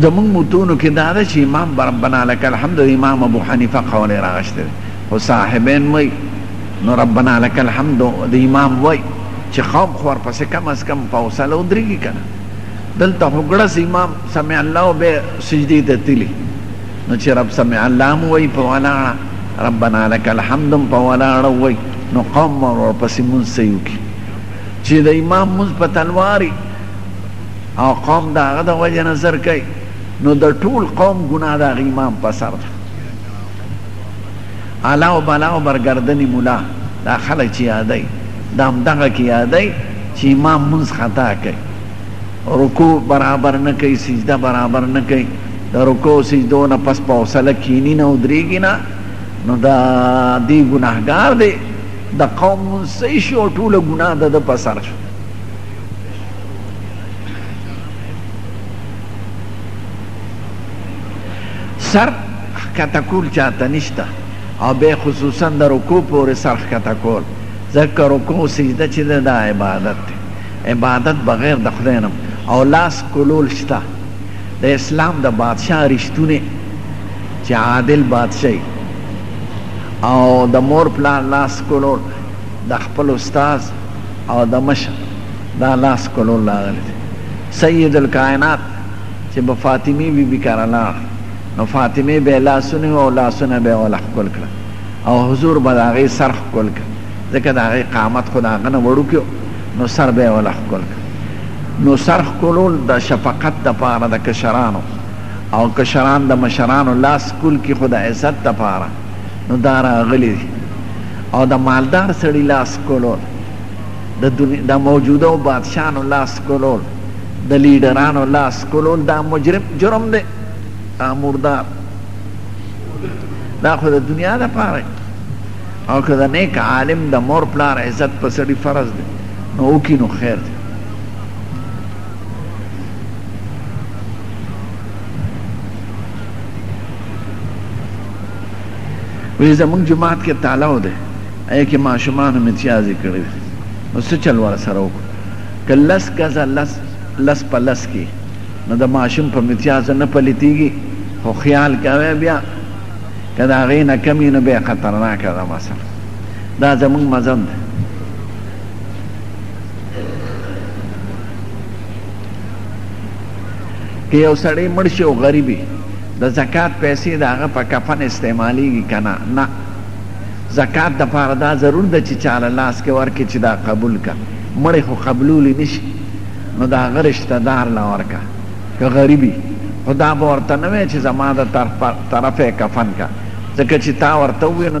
زمونږ متونو کې دا ده چې امام ربنا لك الحمد امام ابو حنیفه قول راغشته خو صاحبین وای نو ربنا لك الحمد د امام وای چې قوم خو ورپسې کم از کم په حوصله ودرېږي که نه دلته خو ګړس امام سمع الله او بیا سجدې ته تلي نو چې رب سمع الله هم وایي په ولاړه ربنا لك الحمد هم په ولاړه وایي نو قوم ورپسې مونځ صحیح وکړي چی د امام مونځ په تلواری او قوم د هغه د وجه نه زر کوي نو د ټول قوم ګناه د هغه امام په سر ده الا او بلا او برګردنی مولا دا خلک چې یادای دا هم دغه کې یادای چې امام مونځ خطا کوي رکوع برابر نه کوي سجده برابر نه کوي د رکوع سجدو نه پس په حوصله کینی نه ودرېږي نه نو دا دی ګناهګار دی د قوم منسي شو او ټوله ګناه د ده په سر شو سر ښکته کول چاته نشته او بیا خصوصا د رکوع پورې سر ښکته کول ځکه رکوع سجده چې ده دا عبادت دی عبادت بغیر د خدای نه او لاس کولول شته د اسلام د بادشاه رښتونی چې عادل بادشاهي او د مور پلار لاس کولول د خپل استاد او د مشر دا لاس کولول راغلی دی سید الکائنات چې به فاطمی بی بی کره لاړ نو فاطمه به لاسونه او لاسونه به ولا خپل کړ او حضور به هغه سر خپل کړ ځکه دا هغه قامت خدا غنه وړو کې نو سر به ولا خپل کړ نو سر خپلول د شفقت د پاره د کشرانو او کشران د مشرانو لاس کول کی خو د عزت د پاره نو دا راغلی دی او د مالدار سړی لاس کولول د دنیا د موجوده بادشاهانو لاس کولول د لیډرانو لاس کولول دا مجرم جرم دی دا مردار دا خو د دنیا د پاره او که د نیک عالم د مور پلار عزت په سړی فرض دی نو وکړي نو خیر دی وی زمونږ جماعت کې تالاو دی اې کې ماشومان امتیازي کړی نو څه چل ور سره وکړو که لس ګزه لس لس په لس کې نو د ماشوم په امتیاز نه پلیتیږي خو خیال کوي بیا که د هغې نه کمې نو بیا خطرناکه ده مثلا دا زمونږ مذهب دی که یو سړی مړ شي او غریب وي د زکات پیسې د هغه په کفن استعمالیږي که نه نه زکات دپاره دا ضرور ده چې چا له لاس کې ورکړي چې دا قبول که مړی خو قبلولی نشي نو د هغه رشته دار له ورکه که غریبي خو دا به ورته نه وایې چې زما د طرفه کفن که ځکه چې تا ورته وویې نو